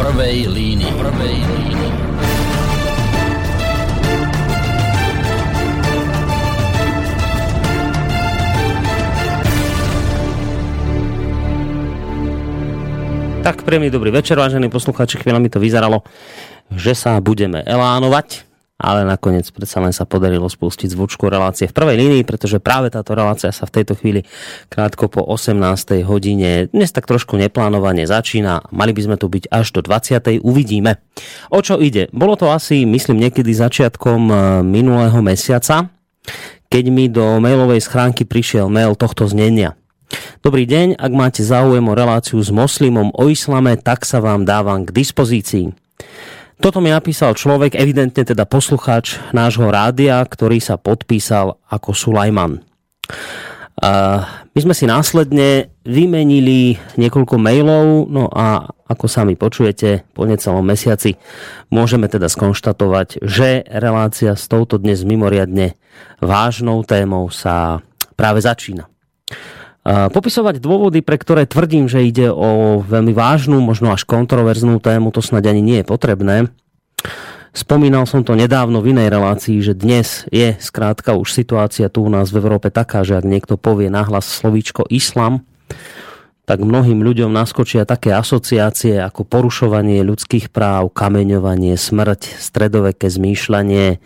prvej línii. Prvej línii. Tak príjemný dobrý večer, vážení poslucháči. Chvíľa mi to vyzeralo, že sa budeme elánovať, ale nakoniec predsa len sa podarilo spustiť zvučku relácie v prvej línii, pretože práve táto relácia sa v tejto chvíli krátko po 18. hodine dnes tak trošku neplánovane začína. Mali by sme tu byť až do 20. Uvidíme. O čo ide? Bolo to asi, myslím, niekedy začiatkom e, minulého mesiaca, keď mi do mailovej schránky prišiel mail tohto znenia. Dobrý deň, ak máte záujem o reláciu s moslimom o islame, tak sa vám dávam k dispozícii. Toto mi napísal človek, evidentne teda poslucháč nášho rádia, ktorý sa podpísal ako Sulajman. My sme si následne vymenili niekoľko mailov, no a ako sami počujete, po necelom mesiaci môžeme teda skonštatovať, že relácia s touto dnes mimoriadne vážnou témou sa práve začína. Popisovať dôvody, pre ktoré tvrdím, že ide o veľmi vážnu, možno až kontroverznú tému, to snad ani nie je potrebné. Spomínal som to nedávno v inej relácii, že dnes je skrátka už situácia tu u nás v Európe taká, že ak niekto povie nahlas slovíčko islam, tak mnohým ľuďom naskočia také asociácie ako porušovanie ľudských práv, kameňovanie, smrť, stredoveké zmýšľanie,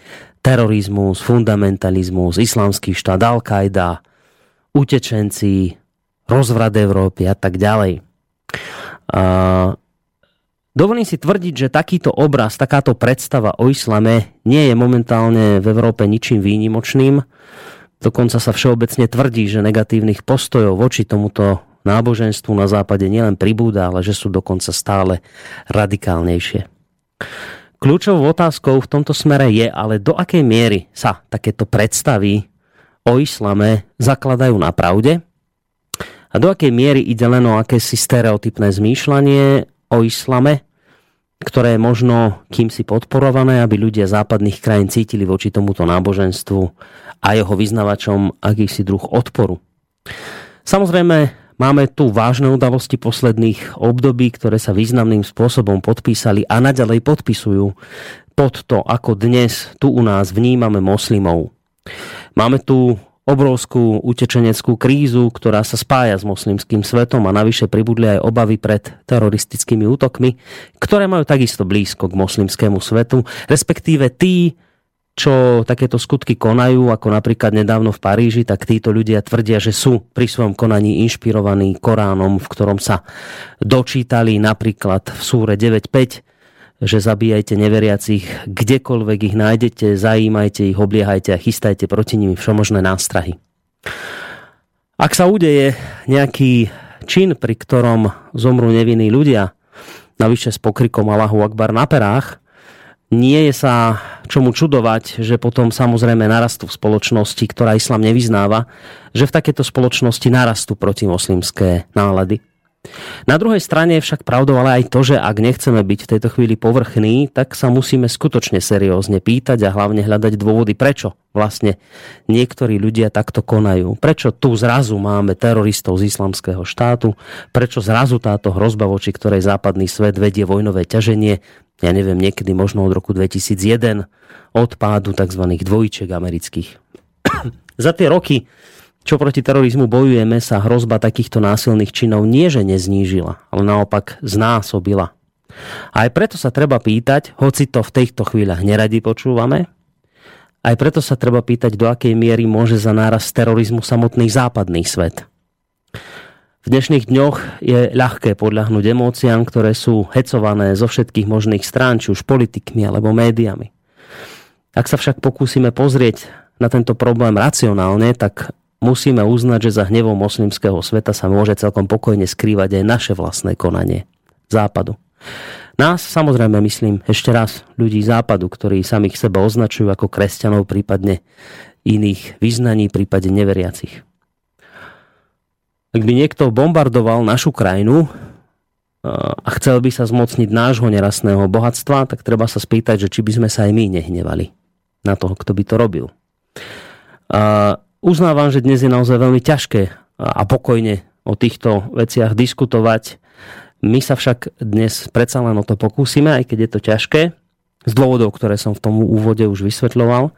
terorizmus, fundamentalizmus, islamský štát, Al-Qaida, utečenci, rozvrat Európy a tak ďalej. A dovolím si tvrdiť, že takýto obraz, takáto predstava o islame nie je momentálne v Európe ničím výnimočným. Dokonca sa všeobecne tvrdí, že negatívnych postojov voči tomuto náboženstvu na západe nielen pribúda, ale že sú dokonca stále radikálnejšie. Kľúčovou otázkou v tomto smere je ale do akej miery sa takéto predstavy o islame zakladajú na pravde a do akej miery ide len o akési stereotypné zmýšľanie o islame, ktoré je možno kým si podporované, aby ľudia západných krajín cítili voči tomuto náboženstvu a jeho vyznavačom akýsi druh odporu. Samozrejme, máme tu vážne udalosti posledných období, ktoré sa významným spôsobom podpísali a naďalej podpisujú pod to, ako dnes tu u nás vnímame moslimov. Máme tu obrovskú utečeneckú krízu, ktorá sa spája s moslimským svetom a navyše pribudli aj obavy pred teroristickými útokmi, ktoré majú takisto blízko k moslimskému svetu, respektíve tí, čo takéto skutky konajú, ako napríklad nedávno v Paríži, tak títo ľudia tvrdia, že sú pri svojom konaní inšpirovaní Koránom, v ktorom sa dočítali napríklad v súre 9.5 že zabíjajte neveriacich, kdekoľvek ich nájdete, zajímajte ich, obliehajte a chystajte proti nimi všemožné nástrahy. Ak sa udeje nejaký čin, pri ktorom zomrú nevinní ľudia, navyše s pokrikom Allahu Akbar na perách, nie je sa čomu čudovať, že potom samozrejme narastú v spoločnosti, ktorá islám nevyznáva, že v takéto spoločnosti narastú protimoslimské nálady. Na druhej strane je však pravdou ale aj to, že ak nechceme byť v tejto chvíli povrchní, tak sa musíme skutočne seriózne pýtať a hlavne hľadať dôvody, prečo vlastne niektorí ľudia takto konajú. Prečo tu zrazu máme teroristov z islamského štátu, prečo zrazu táto hrozba, voči ktorej západný svet vedie vojnové ťaženie, ja neviem, niekedy možno od roku 2001, od pádu tzv. dvojček amerických. Za tie roky čo proti terorizmu bojujeme, sa hrozba takýchto násilných činov nie neznížila, ale naopak znásobila. A aj preto sa treba pýtať, hoci to v týchto chvíľach neradi počúvame, aj preto sa treba pýtať, do akej miery môže za náraz terorizmu samotný západný svet. V dnešných dňoch je ľahké podľahnúť emóciám, ktoré sú hecované zo všetkých možných strán, či už politikmi alebo médiami. Ak sa však pokúsime pozrieť na tento problém racionálne, tak musíme uznať, že za hnevom moslimského sveta sa môže celkom pokojne skrývať aj naše vlastné konanie západu. Nás samozrejme myslím ešte raz ľudí západu, ktorí samých seba označujú ako kresťanov, prípadne iných vyznaní, prípade neveriacich. Ak by niekto bombardoval našu krajinu a chcel by sa zmocniť nášho nerastného bohatstva, tak treba sa spýtať, že či by sme sa aj my nehnevali na toho, kto by to robil. Uznávam, že dnes je naozaj veľmi ťažké a pokojne o týchto veciach diskutovať. My sa však dnes predsa len o to pokúsime, aj keď je to ťažké, z dôvodov, ktoré som v tom úvode už vysvetľoval.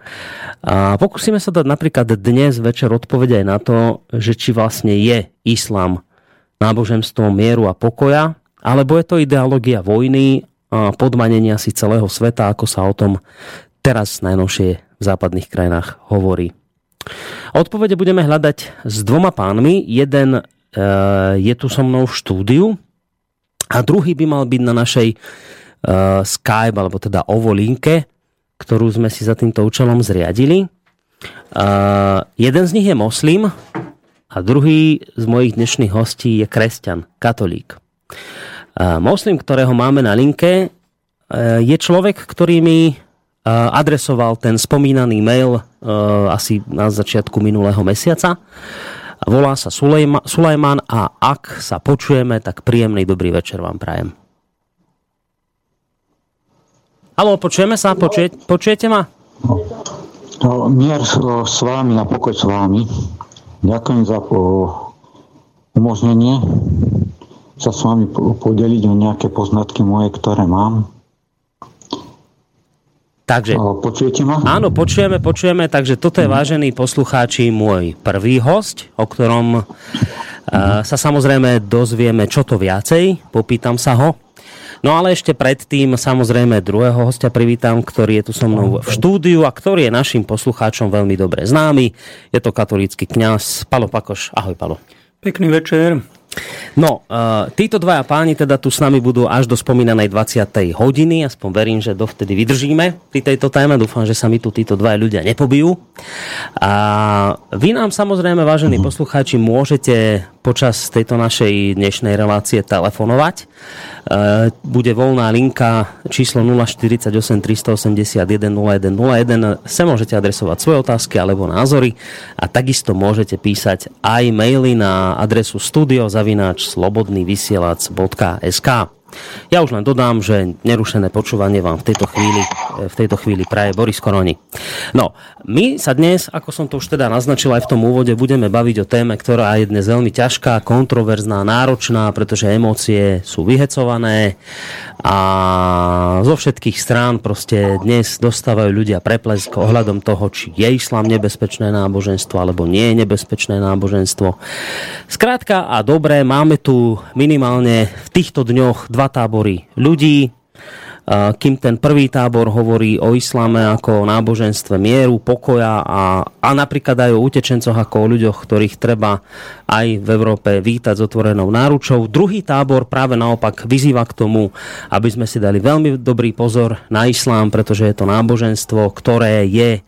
A pokúsime sa dať napríklad dnes večer odpoveď aj na to, že či vlastne je islám náboženstvom mieru a pokoja, alebo je to ideológia vojny a podmanenia si celého sveta, ako sa o tom teraz najnovšie v západných krajinách hovorí. Odpovede budeme hľadať s dvoma pánmi. Jeden e, je tu so mnou v štúdiu a druhý by mal byť na našej e, Skype, alebo teda OVO linke, ktorú sme si za týmto účelom zriadili. E, jeden z nich je moslim a druhý z mojich dnešných hostí je kresťan, katolík. Moslim, ktorého máme na linke, je človek, ktorý mi adresoval ten spomínaný mail asi na začiatku minulého mesiaca. Volá sa Sulejman a ak sa počujeme, tak príjemný dobrý večer vám prajem. Halo, počujeme sa? Počuje, počujete ma? No, mier s vami a pokoj s vami. Ďakujem za umožnenie sa s vami podeliť o nejaké poznatky moje, ktoré mám. Takže, počujete ma? Áno, počujeme, počujeme. Takže toto je, vážení poslucháči, môj prvý host, o ktorom uh, sa samozrejme dozvieme čo to viacej. Popýtam sa ho. No ale ešte predtým samozrejme druhého hostia privítam, ktorý je tu so mnou v štúdiu a ktorý je našim poslucháčom veľmi dobre známy. Je to katolícky kňaz Palo Pakoš. Ahoj Palo. Pekný večer. No, uh, títo dvaja páni teda tu s nami budú až do spomínanej 20. hodiny, aspoň verím, že dovtedy vydržíme pri tejto téme, dúfam, že sa mi tu títo dvaja ľudia nepobijú. A vy nám samozrejme, vážení poslucháči, môžete počas tejto našej dnešnej relácie telefonovať. E, bude voľná linka číslo 048 381 0101. Se môžete adresovať svoje otázky alebo názory a takisto môžete písať aj maily na adresu studiozavináč.slobodnyvysielac.sk ja už len dodám, že nerušené počúvanie vám v tejto chvíli, v tejto chvíli praje Boris Koroni. No, my sa dnes, ako som to už teda naznačil aj v tom úvode, budeme baviť o téme, ktorá je dnes veľmi ťažká, kontroverzná, náročná, pretože emócie sú vyhecované a zo všetkých strán proste dnes dostávajú ľudia preplesk ohľadom toho, či je islám nebezpečné náboženstvo alebo nie je nebezpečné náboženstvo. Skrátka a dobre, máme tu minimálne v týchto dňoch dva tábory ľudí, kým ten prvý tábor hovorí o islame ako o náboženstve mieru, pokoja a, a napríklad aj o utečencoch ako o ľuďoch, ktorých treba aj v Európe vítať s otvorenou náručou. Druhý tábor práve naopak vyzýva k tomu, aby sme si dali veľmi dobrý pozor na islám, pretože je to náboženstvo, ktoré je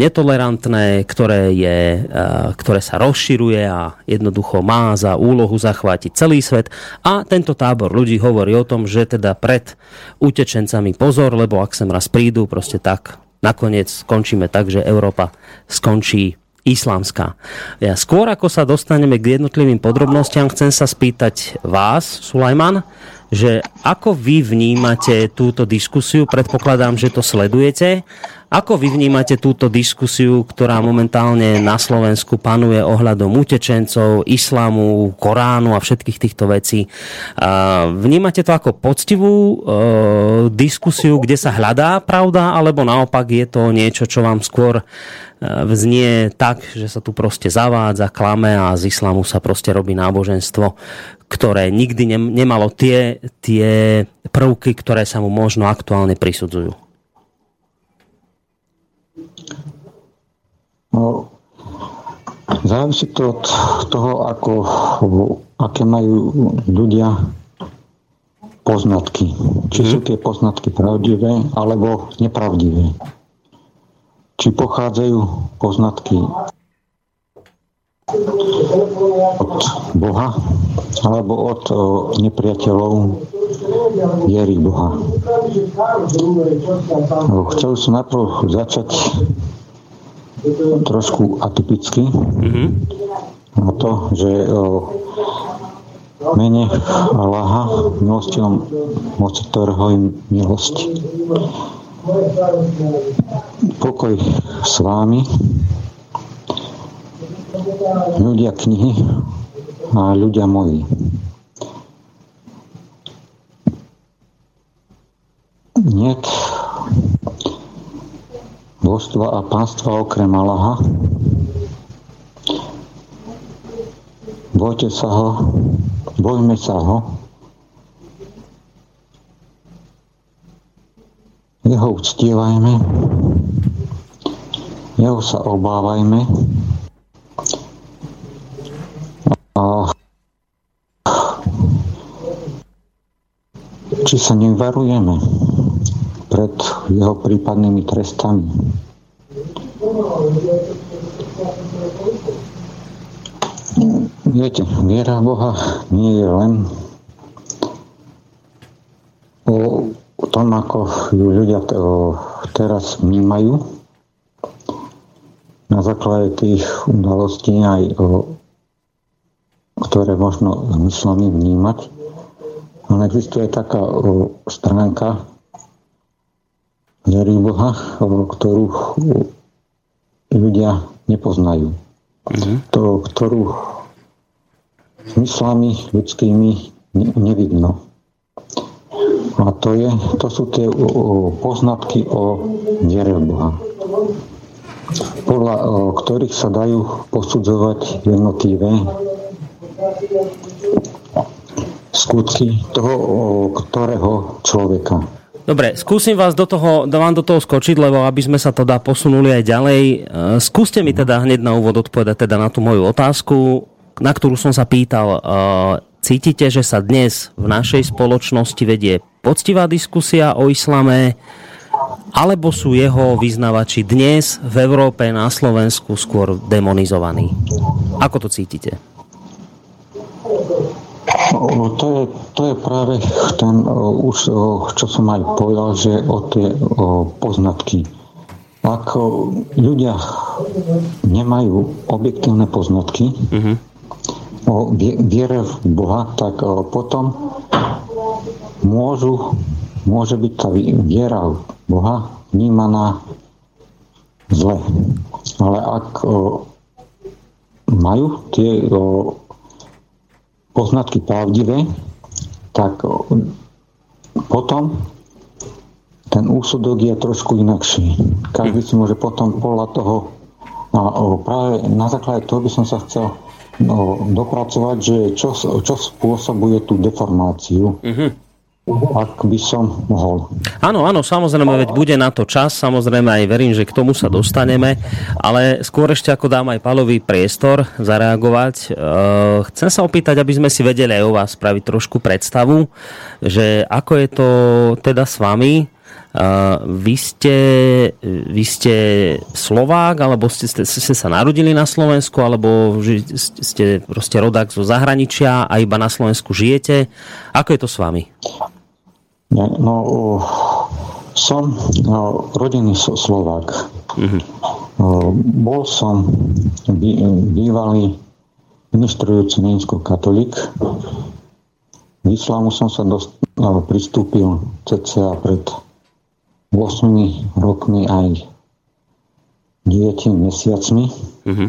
netolerantné, ktoré, je, e, ktoré sa rozširuje a jednoducho má za úlohu zachvátiť celý svet. A tento tábor ľudí hovorí o tom, že teda pred utečencami pozor, lebo ak sem raz prídu, proste tak nakoniec skončíme tak, že Európa skončí islamská. Ja skôr ako sa dostaneme k jednotlivým podrobnostiam, chcem sa spýtať vás, Sulajman, že ako vy vnímate túto diskusiu, predpokladám, že to sledujete ako vy vnímate túto diskusiu, ktorá momentálne na Slovensku panuje ohľadom utečencov, islámu, Koránu a všetkých týchto vecí? Vnímate to ako poctivú e, diskusiu, kde sa hľadá pravda, alebo naopak je to niečo, čo vám skôr e, vznie tak, že sa tu proste zavádza, klame a z islamu sa proste robí náboženstvo, ktoré nikdy nemalo tie, tie prvky, ktoré sa mu možno aktuálne prisudzujú. No, závisí to od toho, ako, aké majú ľudia poznatky. Či sú mhm. tie poznatky pravdivé alebo nepravdivé. Či pochádzajú poznatky od Boha alebo od o, nepriateľov viery Boha. Chcel som najprv začať trošku atypicky Mm-hmm. O to, že mene Allaha, milostivom moci, ktorého im milosť. Pokoj s vámi, ľudia knihy a ľudia moji. Нет božstva a pánstva okrem Allaha. Bojte sa ho, bojme sa ho. Jeho uctievajme, jeho sa obávajme a či sa nevarujeme pred jeho prípadnými trestami. Viete, viera Boha nie je len o tom, ako ju ľudia teraz vnímajú na základe tých udalostí aj o, ktoré možno zmyslami vnímať. Ale existuje taká stránka viery Boha, ktorú ľudia nepoznajú. Mm-hmm. To, ktorú zmyslami ľudskými nevidno. A to, je, to sú tie poznatky o viere Boha, podľa ktorých sa dajú posudzovať jednotlivé skutky toho, ktorého človeka. Dobre, skúsim vás do toho, vám do toho skočiť, lebo aby sme sa teda posunuli aj ďalej. E, skúste mi teda hneď na úvod odpovedať teda na tú moju otázku, na ktorú som sa pýtal. E, cítite, že sa dnes v našej spoločnosti vedie poctivá diskusia o islame, alebo sú jeho vyznavači dnes v Európe, na Slovensku skôr demonizovaní? Ako to cítite? To je, to je práve ten, už, čo som aj povedal, že o tie o poznatky. Ak ľudia nemajú objektívne poznatky uh-huh. o viere v Boha, tak potom môžu, môže byť tá viera v Boha vnímaná zle. Ale ak majú tie poznatky pravdivé, tak potom ten úsudok je trošku inakší. Každý si môže potom podľa toho a práve na základe toho by som sa chcel no, dopracovať, že čo, čo spôsobuje tú deformáciu. Mm-hmm ak by som mohol. Áno, áno, samozrejme, veď bude na to čas, samozrejme aj verím, že k tomu sa dostaneme, ale skôr ešte ako dám aj Palovi priestor zareagovať, uh, chcem sa opýtať, aby sme si vedeli aj o vás spraviť trošku predstavu, že ako je to teda s vami, Uh, vy, ste, vy ste Slovák, alebo ste, ste, ste sa narodili na Slovensku, alebo ste proste rodák zo zahraničia a iba na Slovensku žijete. Ako je to s vami? No, no som no, rodený Slovák. Uh-huh. Bol som bývalý ministrujúci Nensko katolík. V islámu som sa dost, no, pristúpil cca pred 8 rokmi aj 9 mesiacmi. Mm-hmm.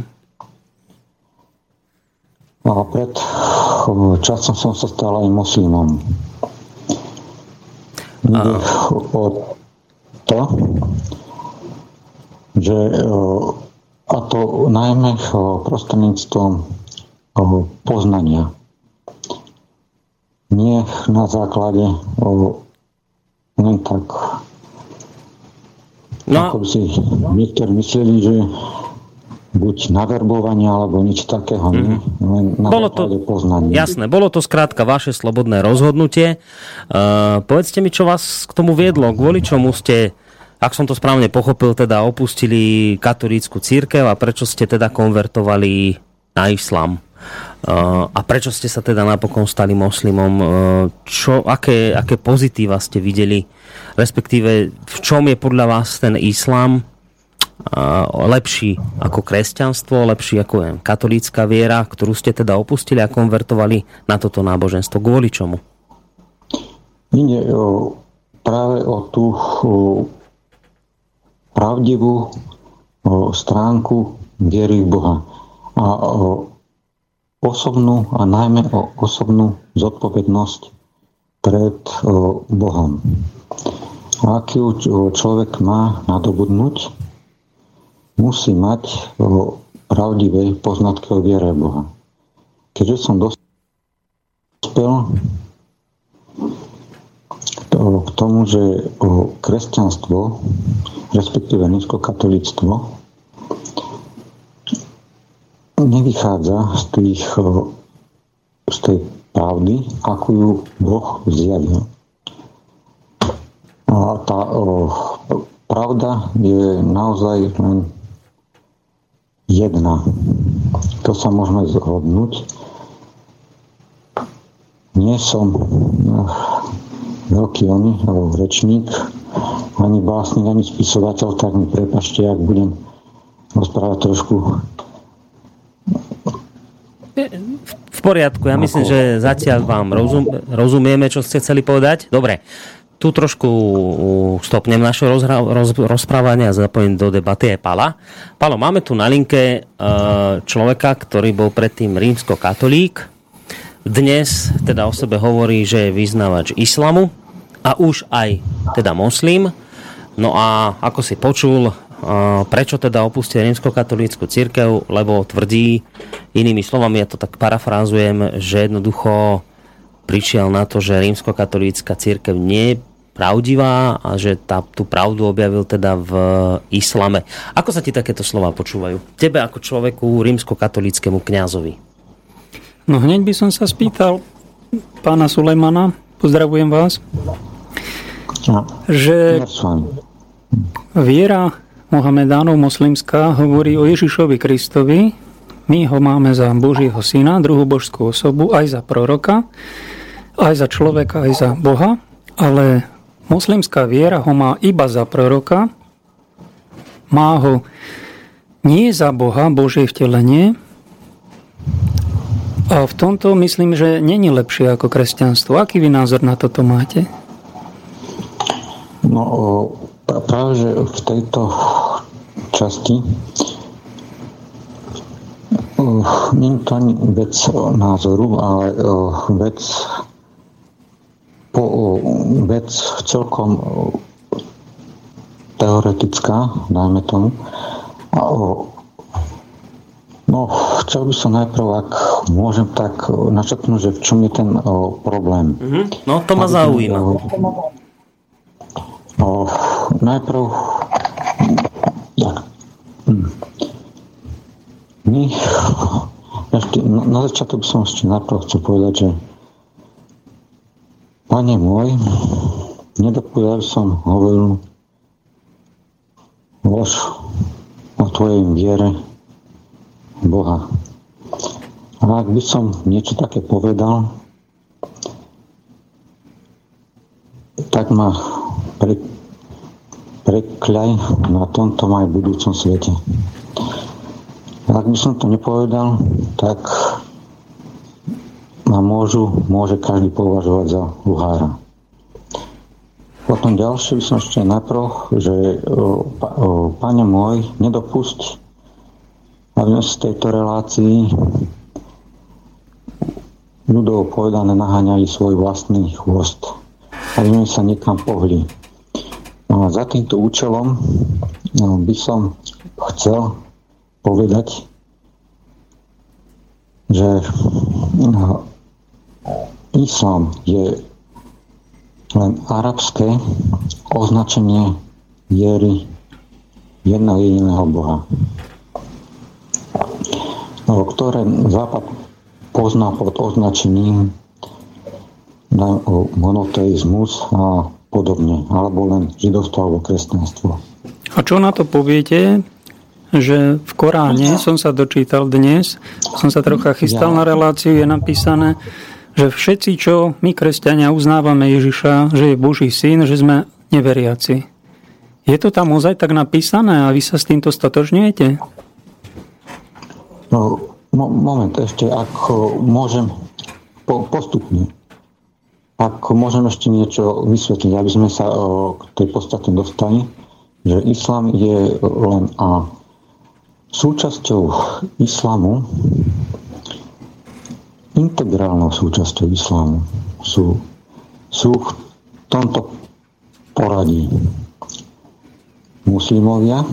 A pred časom som sa stal aj moslimom. Ide o to, že a to najmä prostredníctvom poznania. Nie na základe len tak No. Ako si niektorí mysleli, že buď naverbovanie alebo nič takého, mm. Mhm. Len na bolo to, poznanie. Jasné, bolo to skrátka vaše slobodné rozhodnutie. Uh, povedzte mi, čo vás k tomu viedlo, kvôli čomu ste, ak som to správne pochopil, teda opustili katolícku církev a prečo ste teda konvertovali na islám? Uh, a prečo ste sa teda napokon stali moslimom? Uh, čo, aké, aké pozitíva ste videli? Respektíve, v čom je podľa vás ten islám lepší ako kresťanstvo, lepší ako je katolícka viera, ktorú ste teda opustili a konvertovali na toto náboženstvo? Kvôli čomu? Ide práve o tú pravdivú stránku viery v Boha. A osobnú a najmä o osobnú zodpovednosť pred Bohom. aký človek má nadobudnúť, musí mať pravdivé poznatky o viere Boha. Keďže som dospel k tomu, že kresťanstvo, respektíve nízkokatolíctvo, nevychádza z, tých, z tej pravdy, ako ju Boh zjavil. A tá o, pravda je naozaj len jedna. To sa môžeme zhodnúť. Nie som no, veľký oný, rečník, ani básnik, ani spisovateľ, tak mi prepašte, ak budem rozprávať trošku v poriadku, ja myslím, že zatiaľ vám rozum, rozumieme, čo ste chceli povedať. Dobre, tu trošku stopnem naše rozhra, roz, rozprávanie a zapojím do debaty aj Pala. Palo, máme tu na linke e, človeka, ktorý bol predtým rímsko-katolík. Dnes teda o sebe hovorí, že je vyznávač islamu a už aj teda moslim. No a ako si počul, prečo teda opustil rímskokatolícku církev, lebo tvrdí, inými slovami, ja to tak parafrázujem, že jednoducho prišiel na to, že rímskokatolícka církev nie pravdivá a že tá, tú pravdu objavil teda v islame. Ako sa ti takéto slova počúvajú? Tebe ako človeku rímskokatolíckému kňazovi. No hneď by som sa spýtal pána Sulejmana, pozdravujem vás, no, že viera Mohamedánov moslimská hovorí o Ježišovi Kristovi. My ho máme za Božieho syna, druhú božskú osobu, aj za proroka, aj za človeka, aj za Boha, ale moslimská viera ho má iba za proroka, má ho nie za Boha, Božie vtelenie, a v tomto myslím, že není lepšie ako kresťanstvo. Aký vy názor na toto máte? No, práve, že v tejto časti nie je to ani vec názoru, ale vec po, uh, vec celkom teoretická, dajme tomu. A, no, chcel by som najprv, ak môžem tak načetnúť, že v čom je ten o, problém. Mm-hmm. No, to ma zaujíma. O, o, najprv Hm. My, ešte, na, na začiatok by som ešte najprv chcel povedať, že Pane môj, nedopúdal som hovoril lož o tvojej viere Boha. A ak by som niečo také povedal, tak ma pre, prekľaj na tomto aj budúcom svete. Ak by som to nepovedal, tak ma môžu, môže každý považovať za luhára. Potom ďalšie by som ešte naproch, že o, o, pane môj, nedopusť, aby z tejto relácii ľudov povedané naháňali svoj vlastný chvost. Aby sme sa niekam pohli. No za týmto účelom no, by som chcel povedať, že no, islám je len arabské označenie viery jedného jediného Boha, ktoré Západ pozná pod označením monoteizmus a podobne, alebo len židovstvo alebo kresťanstvo. A čo na to poviete, že v Koráne som sa dočítal dnes, som sa trocha chystal ja. na reláciu, je napísané, že všetci, čo my kresťania uznávame Ježiša, že je Boží syn, že sme neveriaci. Je to tam ozaj tak napísané a vy sa s týmto stotožňujete? No, moment, ešte ako môžem po, postupne. Ak môžem ešte niečo vysvetliť, aby sme sa k tej podstate dostali, že islám je len a súčasťou islamu, integrálnou súčasťou islámu sú, sú v tomto poradí. Muslimovia,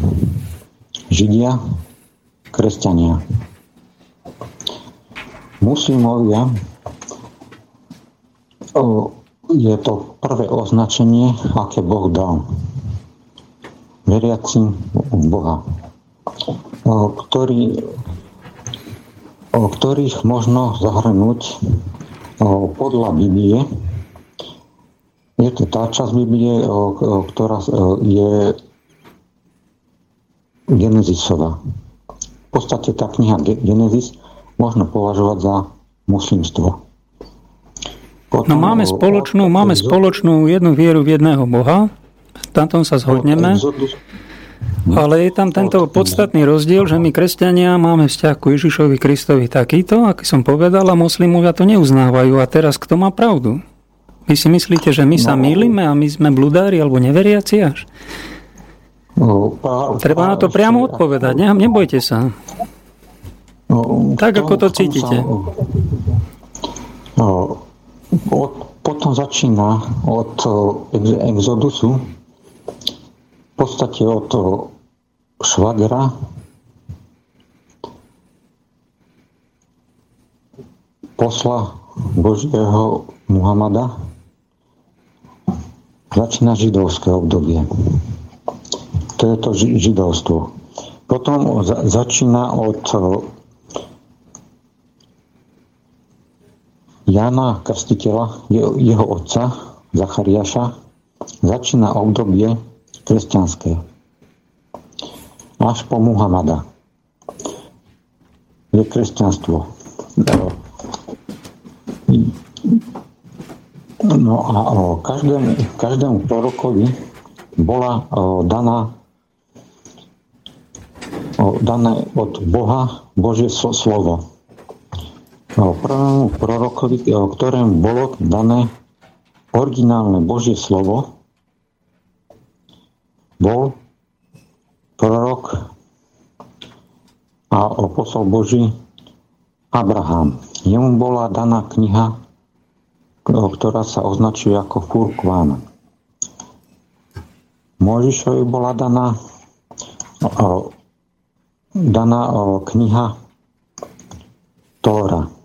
Židia, kresťania. Muslimovia je to prvé označenie, aké Boh dal veriacim v Boha, ktorý, ktorých možno zahrnúť podľa Biblie. Je to tá časť Biblie, ktorá je Genezisová. V podstate tá kniha Genesis možno považovať za muslimstvo. Potom, no máme spoločnú, máme spoločnú jednu vieru v jedného Boha, na tom sa zhodneme. Ale je tam tento podstatný rozdiel, že my kresťania máme vzťah ku Ježišovi Kristovi takýto, aký som povedal, a moslimovia to neuznávajú. A teraz kto má pravdu? Vy si myslíte, že my sa no. mýlime a my sme bludári alebo neveriaci až? No, Treba na to priamo odpovedať, ne? nebojte sa. No, tak, ako to cítite. Od, potom začína od exodusu, podstate od švagra, posla Božieho Muhamada, začína židovské obdobie. To je to židovstvo. Potom začína od Jana Krstiteľa, jeho otca, Zachariáša, začína obdobie kresťanské. Až po Muhamada. Je kresťanstvo. No a každému, každému prorokovi bola daná dané od Boha Božie slovo prvému prorokovi, ktorému bolo dané originálne Božie slovo, bol prorok a posol Boží Abraham. Jemu bola daná kniha, ktorá sa označuje ako Furkván. Možišovi bola daná, daná kniha Tóra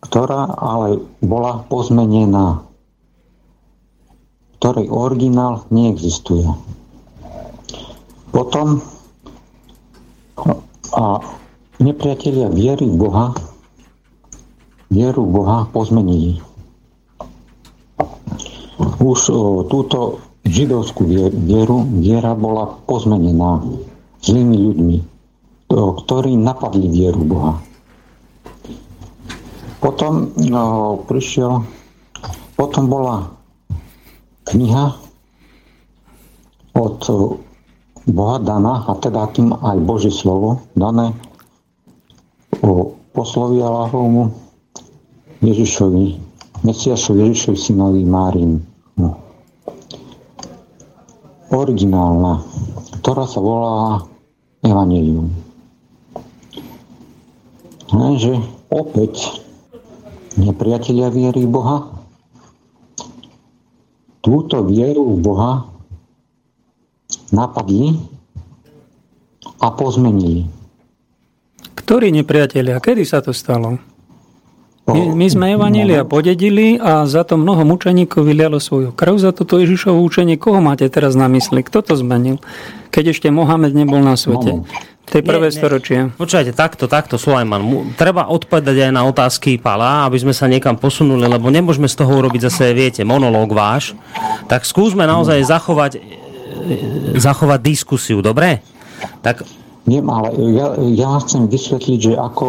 ktorá ale bola pozmenená, ktorej originál neexistuje. Potom a nepriatelia viery v Boha vieru v Boha pozmenili. Už o, túto židovskú vieru, viera bola pozmenená zlými ľuďmi, ktorí napadli vieru Boha. Potom no, prišiel, potom bola kniha od Boha daná, a teda tým aj Božie slovo, dané poslovi Allahovmu Ježišovi, Mesiašovi Ježišovi synovi Márim. No. Originálna, ktorá sa volá Evangelium. Lenže opäť nepriatelia viery Boha, túto vieru v Boha napadli a pozmenili. Ktorí nepriatelia? Kedy sa to stalo? My, my sme Evanília podedili a za to mnoho mučeníkov vylialo svoju krv za toto Ježišovo učenie. Koho máte teraz na mysli? Kto to zmenil? Keď ešte Mohamed nebol na svete. Tej prvé storočie. Počujete, takto, takto, Sulajman. Treba odpovedať aj na otázky Pala, aby sme sa niekam posunuli, lebo nemôžeme z toho urobiť zase, viete, monológ váš. Tak skúsme naozaj zachovať, e, zachovať diskusiu, dobre? Tak nie, ale ja, ja chcem vysvetliť, že ako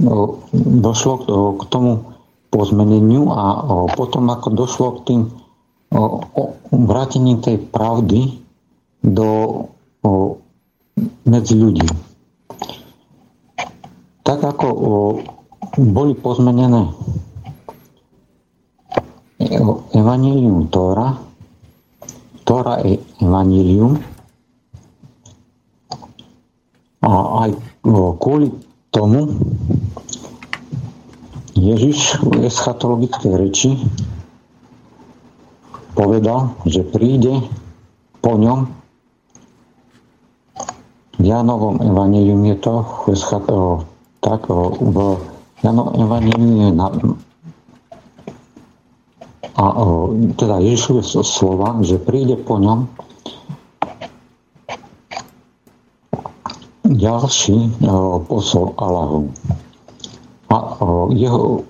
došlo k, tomu pozmeneniu a potom ako došlo k tým o, o, vrátení tej pravdy do medzi ľudí. Tak ako boli pozmenené Evangelium Tóra, Tóra je Evangelium a aj kvôli tomu Ježiš v eschatologickej reči povedal, že príde po ňom. V Janovom evanílium je to, tak v Janovom evanílium je na, a teda Ježišové slova, že príde po ňom ďalší posol Allahu. A jeho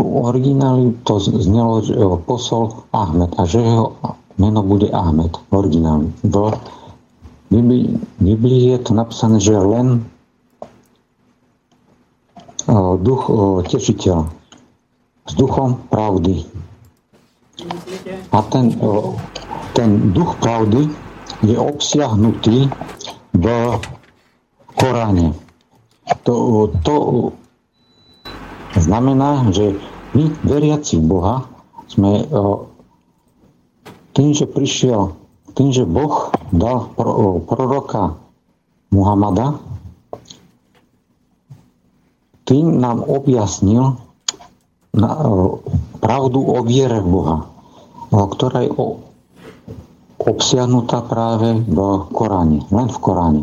origináli to znelo že posol Ahmed a že jeho meno bude Ahmed v origináli. V Biblii, je to napísané, že len duch tešiteľ s duchom pravdy. A ten, ten duch pravdy je obsiahnutý v Koráne. To, to znamená, že my, veriaci Boha, sme tým, že prišiel, tým, že Boh dal proroka Muhamada, tým nám objasnil, na, pravdu o viere v Boha, ktorá je obsiahnutá práve v Koráne, len v Koráne.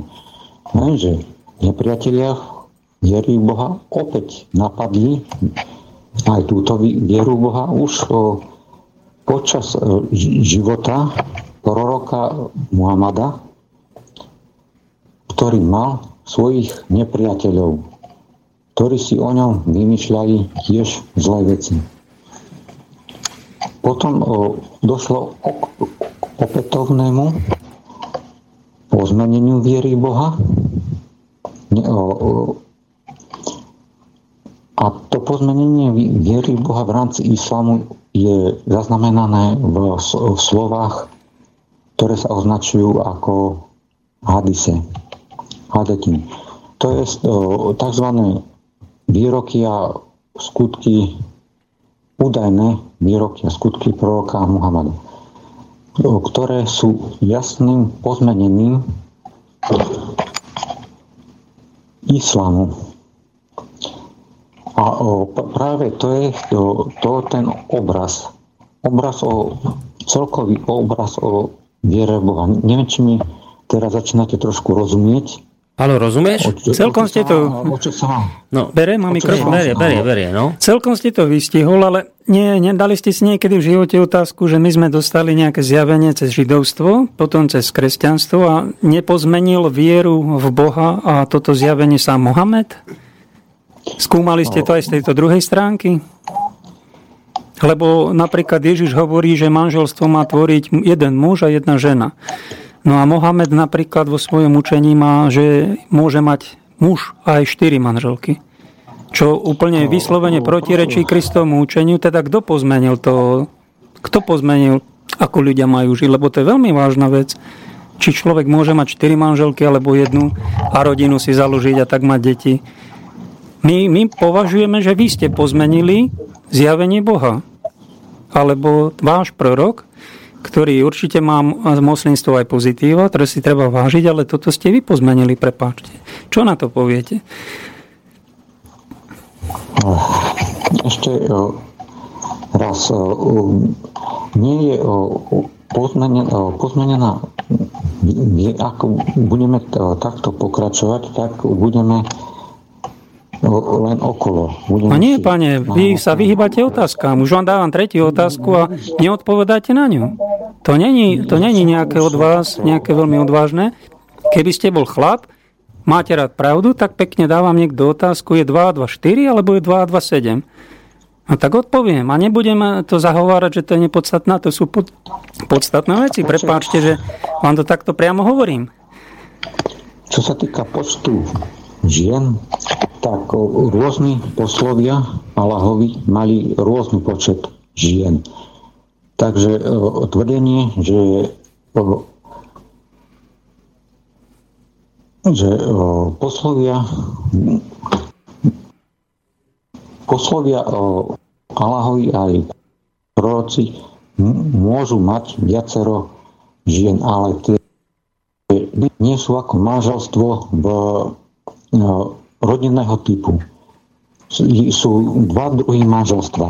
Lenže nepriatelia viery Boha opäť napadli aj túto vieru Boha už počas e, života proroka Muhamada, ktorý mal svojich nepriateľov ktorí si o ňom vymýšľali tiež zlé veci. Potom došlo opätovnému pozmeneniu viery Boha. A to pozmenenie viery Boha v rámci islamu je zaznamenané v slovách, ktoré sa označujú ako hadise, hadetin. To je tzv výroky a skutky, údajné výroky a skutky proroka Muhammada, ktoré sú jasným pozmenením islámu. A práve to je to, to ten obraz. Obraz o, celkový obraz o viere Boha. Neviem, či mi teraz začínate trošku rozumieť, Áno, rozumieš? O, Celkom ste to... No, bere, má mikrofón? Berie, berie, berie, no. Celkom ste to vystihol, ale nie, nedali ste si niekedy v živote otázku, že my sme dostali nejaké zjavenie cez židovstvo, potom cez kresťanstvo a nepozmenil vieru v Boha a toto zjavenie sa Mohamed? Skúmali ste to aj z tejto druhej stránky? Lebo napríklad Ježiš hovorí, že manželstvo má tvoriť jeden muž a jedna žena. No a Mohamed napríklad vo svojom učení má, že môže mať muž aj štyri manželky. Čo úplne vyslovene protirečí Kristovu učeniu, teda kto pozmenil to, kto pozmenil, ako ľudia majú žiť, lebo to je veľmi vážna vec. Či človek môže mať štyri manželky alebo jednu a rodinu si založiť a tak mať deti. My, my považujeme, že vy ste pozmenili zjavenie Boha. Alebo váš prorok ktorý určite má z moslimstvo aj pozitíva, ktoré si treba vážiť, ale toto ste vy pozmenili, prepáčte. Čo na to poviete? Ešte raz, nie je pozmenená, pozmenená ako budeme takto pokračovať, tak budeme len okolo. Budem a nie, pane, vy sa vyhýbate otázkam. Už vám dávam tretiu otázku a neodpovedáte na ňu. To není, to není nejaké od vás, nejaké veľmi odvážne. Keby ste bol chlap, máte rád pravdu, tak pekne dávam niekto otázku, je 2 2, 4 alebo je 2 2, 7. No tak odpoviem a nebudem to zahovárať, že to je nepodstatné, to sú pod, podstatné veci. Prepáčte, že vám to takto priamo hovorím. Čo sa týka počtu žien, tak rôzni poslovia Allahovi mali rôzny počet žien. Takže tvrdenie, že že poslovia poslovia Allahovi aj proroci môžu mať viacero žien, ale tie nie sú ako manželstvo v rodinného typu. Sú dva druhy manželstva.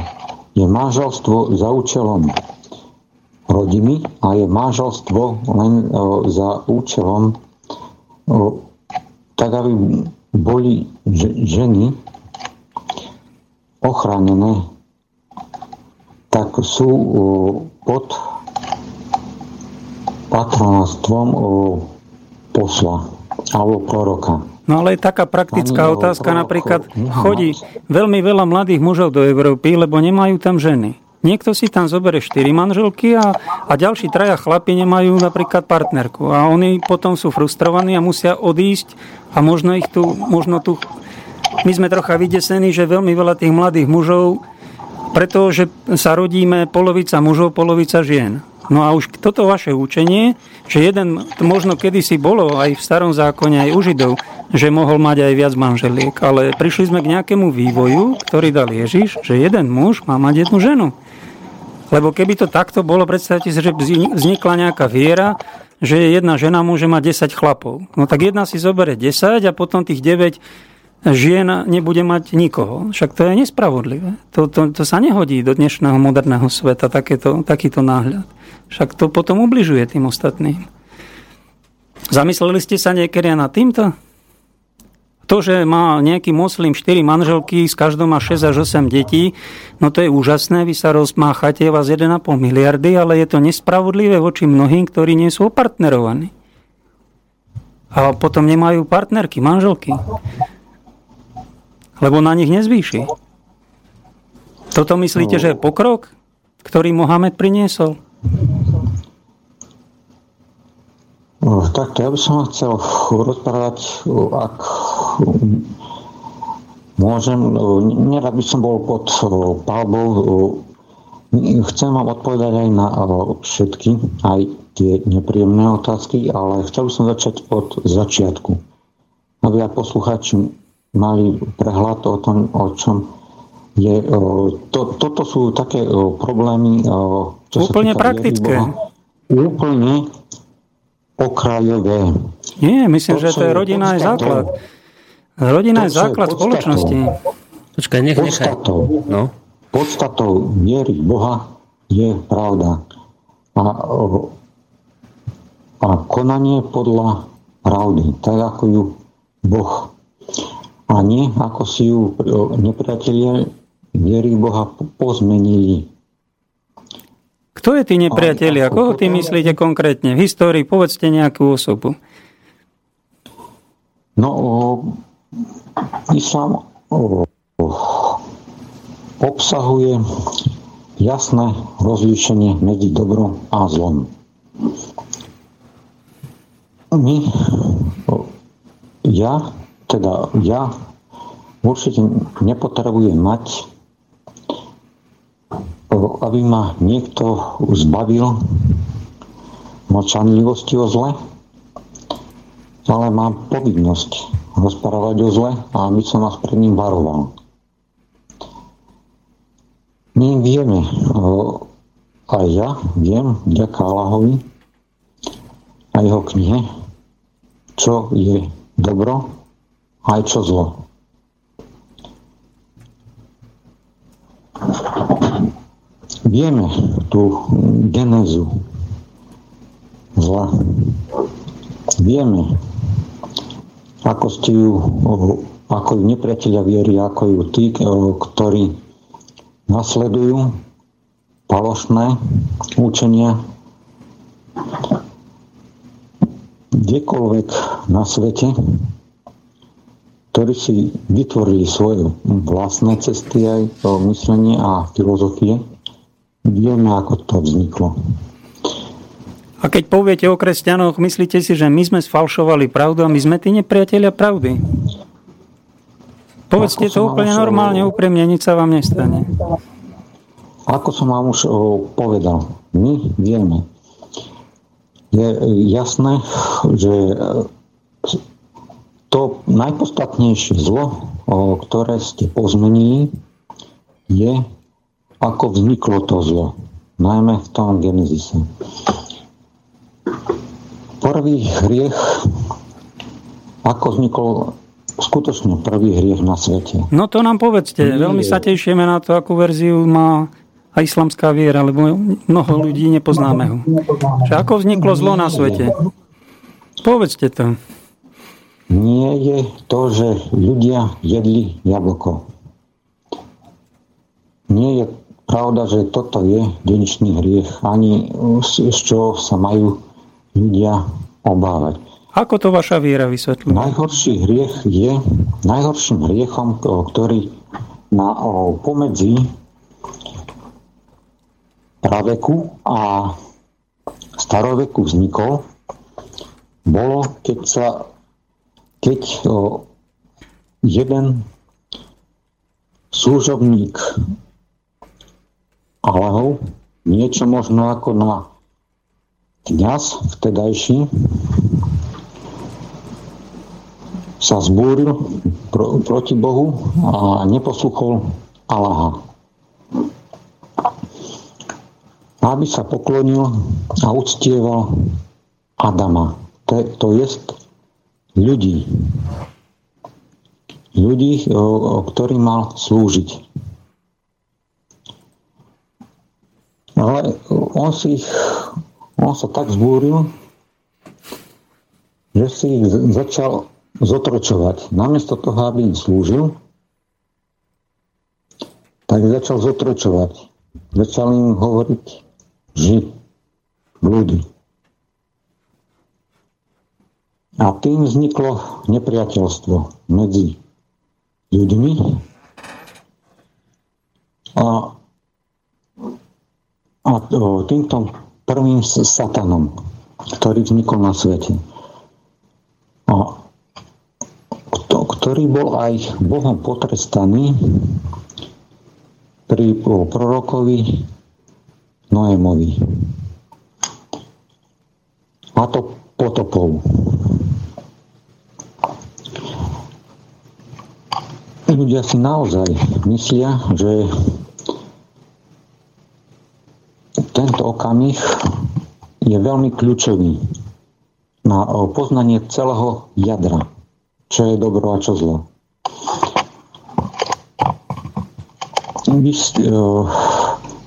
je manželstvo za účelom rodiny a je manželstvo len za účelom tak, aby boli ženy ochránené, tak sú pod patronstvom posla alebo proroka. No ale taká praktická otázka, napríklad chodí veľmi veľa mladých mužov do Európy, lebo nemajú tam ženy. Niekto si tam zobere štyri manželky a, a ďalší traja chlapi nemajú napríklad partnerku. A oni potom sú frustrovaní a musia odísť a možno ich tu, možno tu my sme trocha vydesení, že veľmi veľa tých mladých mužov, pretože sa rodíme polovica mužov, polovica žien. No a už toto vaše učenie, že jeden, možno kedysi bolo aj v starom zákone, aj u Židov, že mohol mať aj viac manželiek, ale prišli sme k nejakému vývoju, ktorý dal Ježiš, že jeden muž má mať jednu ženu. Lebo keby to takto bolo, predstavte si, že vznikla nejaká viera, že jedna žena môže mať 10 chlapov. No tak jedna si zobere 10 a potom tých 9 žien nebude mať nikoho. Však to je nespravodlivé. To, to, to sa nehodí do dnešného moderného sveta, takéto, takýto náhľad. Však to potom ubližuje tým ostatným. Zamysleli ste sa niekedy na týmto? To, že má nejaký moslim 4 manželky, z každou má 6 až 8 detí, no to je úžasné, vy sa rozmáchate, vás 1,5 miliardy, ale je to nespravodlivé voči mnohým, ktorí nie sú opartnerovaní. A potom nemajú partnerky, manželky. Lebo na nich nezvýši. Toto myslíte, no. že je pokrok, ktorý Mohamed priniesol? No, takto, ja by som chcel rozprávať, ak môžem, nerad by som bol pod palbou, chcem vám odpovedať aj na všetky, aj tie nepríjemné otázky, ale chcel by som začať od začiatku. Aby aj poslucháči mali prehľad o tom, o čom je. To, toto sú také problémy, čo Úplne sa praktické. Úplne okrajové. Nie, myslím, to, že to je rodina je základ. Rodina je základ spoločnosti. Počkaj, nech, nechaj. Podstatou, no? podstatou viery Boha je pravda. A, a konanie podľa pravdy, tak ako ju Boh. A nie ako si ju nepriatelia viery Boha pozmenili. Kto je tí nepriatelia? Koho ty myslíte konkrétne? V histórii povedzte nejakú osobu. No, o, islám o, o, obsahuje jasné rozlíšenie medzi dobrom a zlom. My, ja, teda ja určite nepotrebujem mať aby ma niekto zbavil mlčanlivosti o zle, ale mám povinnosť rozprávať o zle a aby som vás pred ním varoval. My vieme, aj ja viem, vďaka Allahovi a jeho knihe, čo je dobro aj čo zlo. Vieme tú genezu zla. Vieme, ako ste ju, ako ju nepriateľia viery, ako ju tí, ktorí nasledujú palošné učenia kdekoľvek na svete, ktorí si vytvorili svoje vlastné cesty aj myslenie a filozofie, vieme, ako to vzniklo. A keď poviete o kresťanoch, myslíte si, že my sme sfalšovali pravdu a my sme tí nepriatelia pravdy? Povedzte to úplne už, normálne, úprimne, nič sa vám nestane. Ako som vám už povedal, my vieme. Je jasné, že to najpodstatnejšie zlo, ktoré ste pozmenili, je ako vzniklo to zlo, najmä v tom Genezise. Prvý hriech, ako vznikol skutočne prvý hriech na svete. No to nám povedzte, Nie veľmi sa tešíme na to, akú verziu má a islamská viera, lebo mnoho ľudí nepoznáme ho. Že ako vzniklo zlo na svete? Povedzte to. Nie je to, že ľudia jedli jablko. Nie je pravda, že toto je dedičný hriech, ani z čoho sa majú ľudia obávať. Ako to vaša viera vysvetľuje? Najhorší hriech je, najhorším hriechom, ktorý na pomedzi praveku a staroveku vznikol, bolo, keď sa keď jeden služobník Allahov, niečo možno ako na kniaz vtedajší, sa zbúril pro, proti Bohu a neposlúchol Allaha. Aby sa poklonil a uctieval Adama. To, to je ľudí. Ľudí, ktorým mal slúžiť. Ale on si ich, on sa tak zbúril, že si ich začal zotročovať. Namiesto toho, aby im slúžil, tak začal zotročovať. Začal im hovoriť ži, blúdy. A tým vzniklo nepriateľstvo medzi ľuďmi a, a týmto prvým satanom, ktorý vznikol na svete. A ktorý bol aj Bohom potrestaný pri prorokovi Noémovi. A to potopou. Ľudia si naozaj myslia, že tento okamih je veľmi kľúčový na poznanie celého jadra, čo je dobro a čo zlo.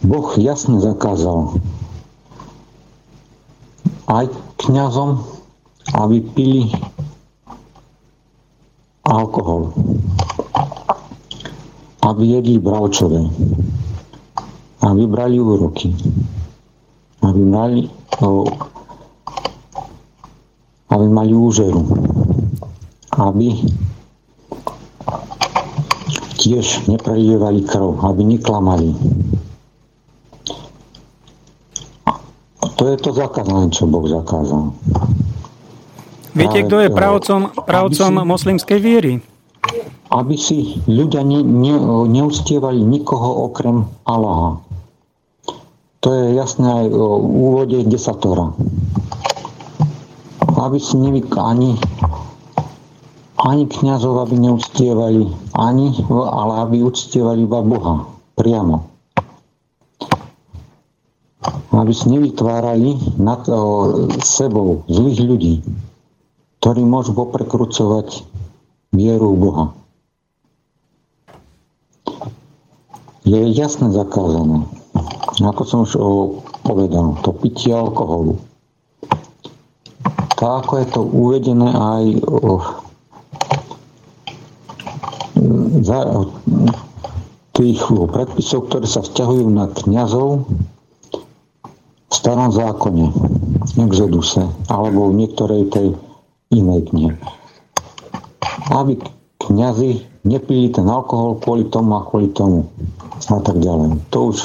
Boh jasne zakázal aj kňazom, aby pili alkohol, aby jedli bravčové, aby brali úroky, aby mali, aby mali úžeru, aby tiež neprelievali krv, aby neklamali, To je to zakázané, čo Boh zakázal. Viete, kto je pravcom, pravcom si, moslimskej viery? Aby si ľudia ne, ne, neustievali nikoho okrem Allaha. To je jasné aj v úvode desatora. Aby si nevyk ani ani kniazov, aby neuctievali, ani, ale aby uctievali iba Boha priamo aby si nevytvárali nad sebou zlých ľudí, ktorí môžu poprekrucovať vieru Boha. Je jasne zakázané. Ako som už povedal, to pitie alkoholu. Tak ako je to uvedené aj za tých predpisov, ktoré sa vzťahujú na kniazov, v starom zákone, Exoduse, alebo v niektorej tej inej knihe. Aby kniazy nepili ten alkohol kvôli tomu a kvôli tomu a tak ďalej. To už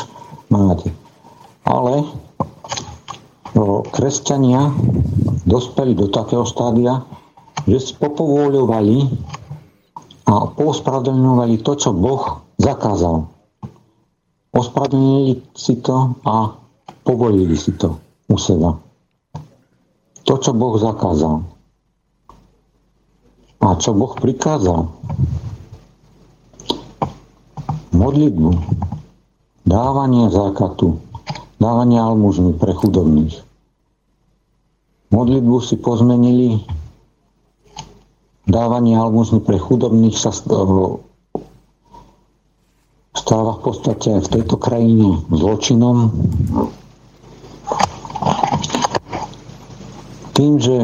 máte. Ale o, kresťania dospeli do takého štádia, že si popovoľovali a pospravedlňovali to, čo Boh zakázal. Ospravedlnili si to a Povolili si to u seba. To, čo Boh zakázal. A čo Boh prikázal. Modlitbu, dávanie zákatu, dávanie almužny pre chudobných. Modlitbu si pozmenili, dávanie almužny pre chudobných sa stáva v podstate v tejto krajine zločinom. Tým, že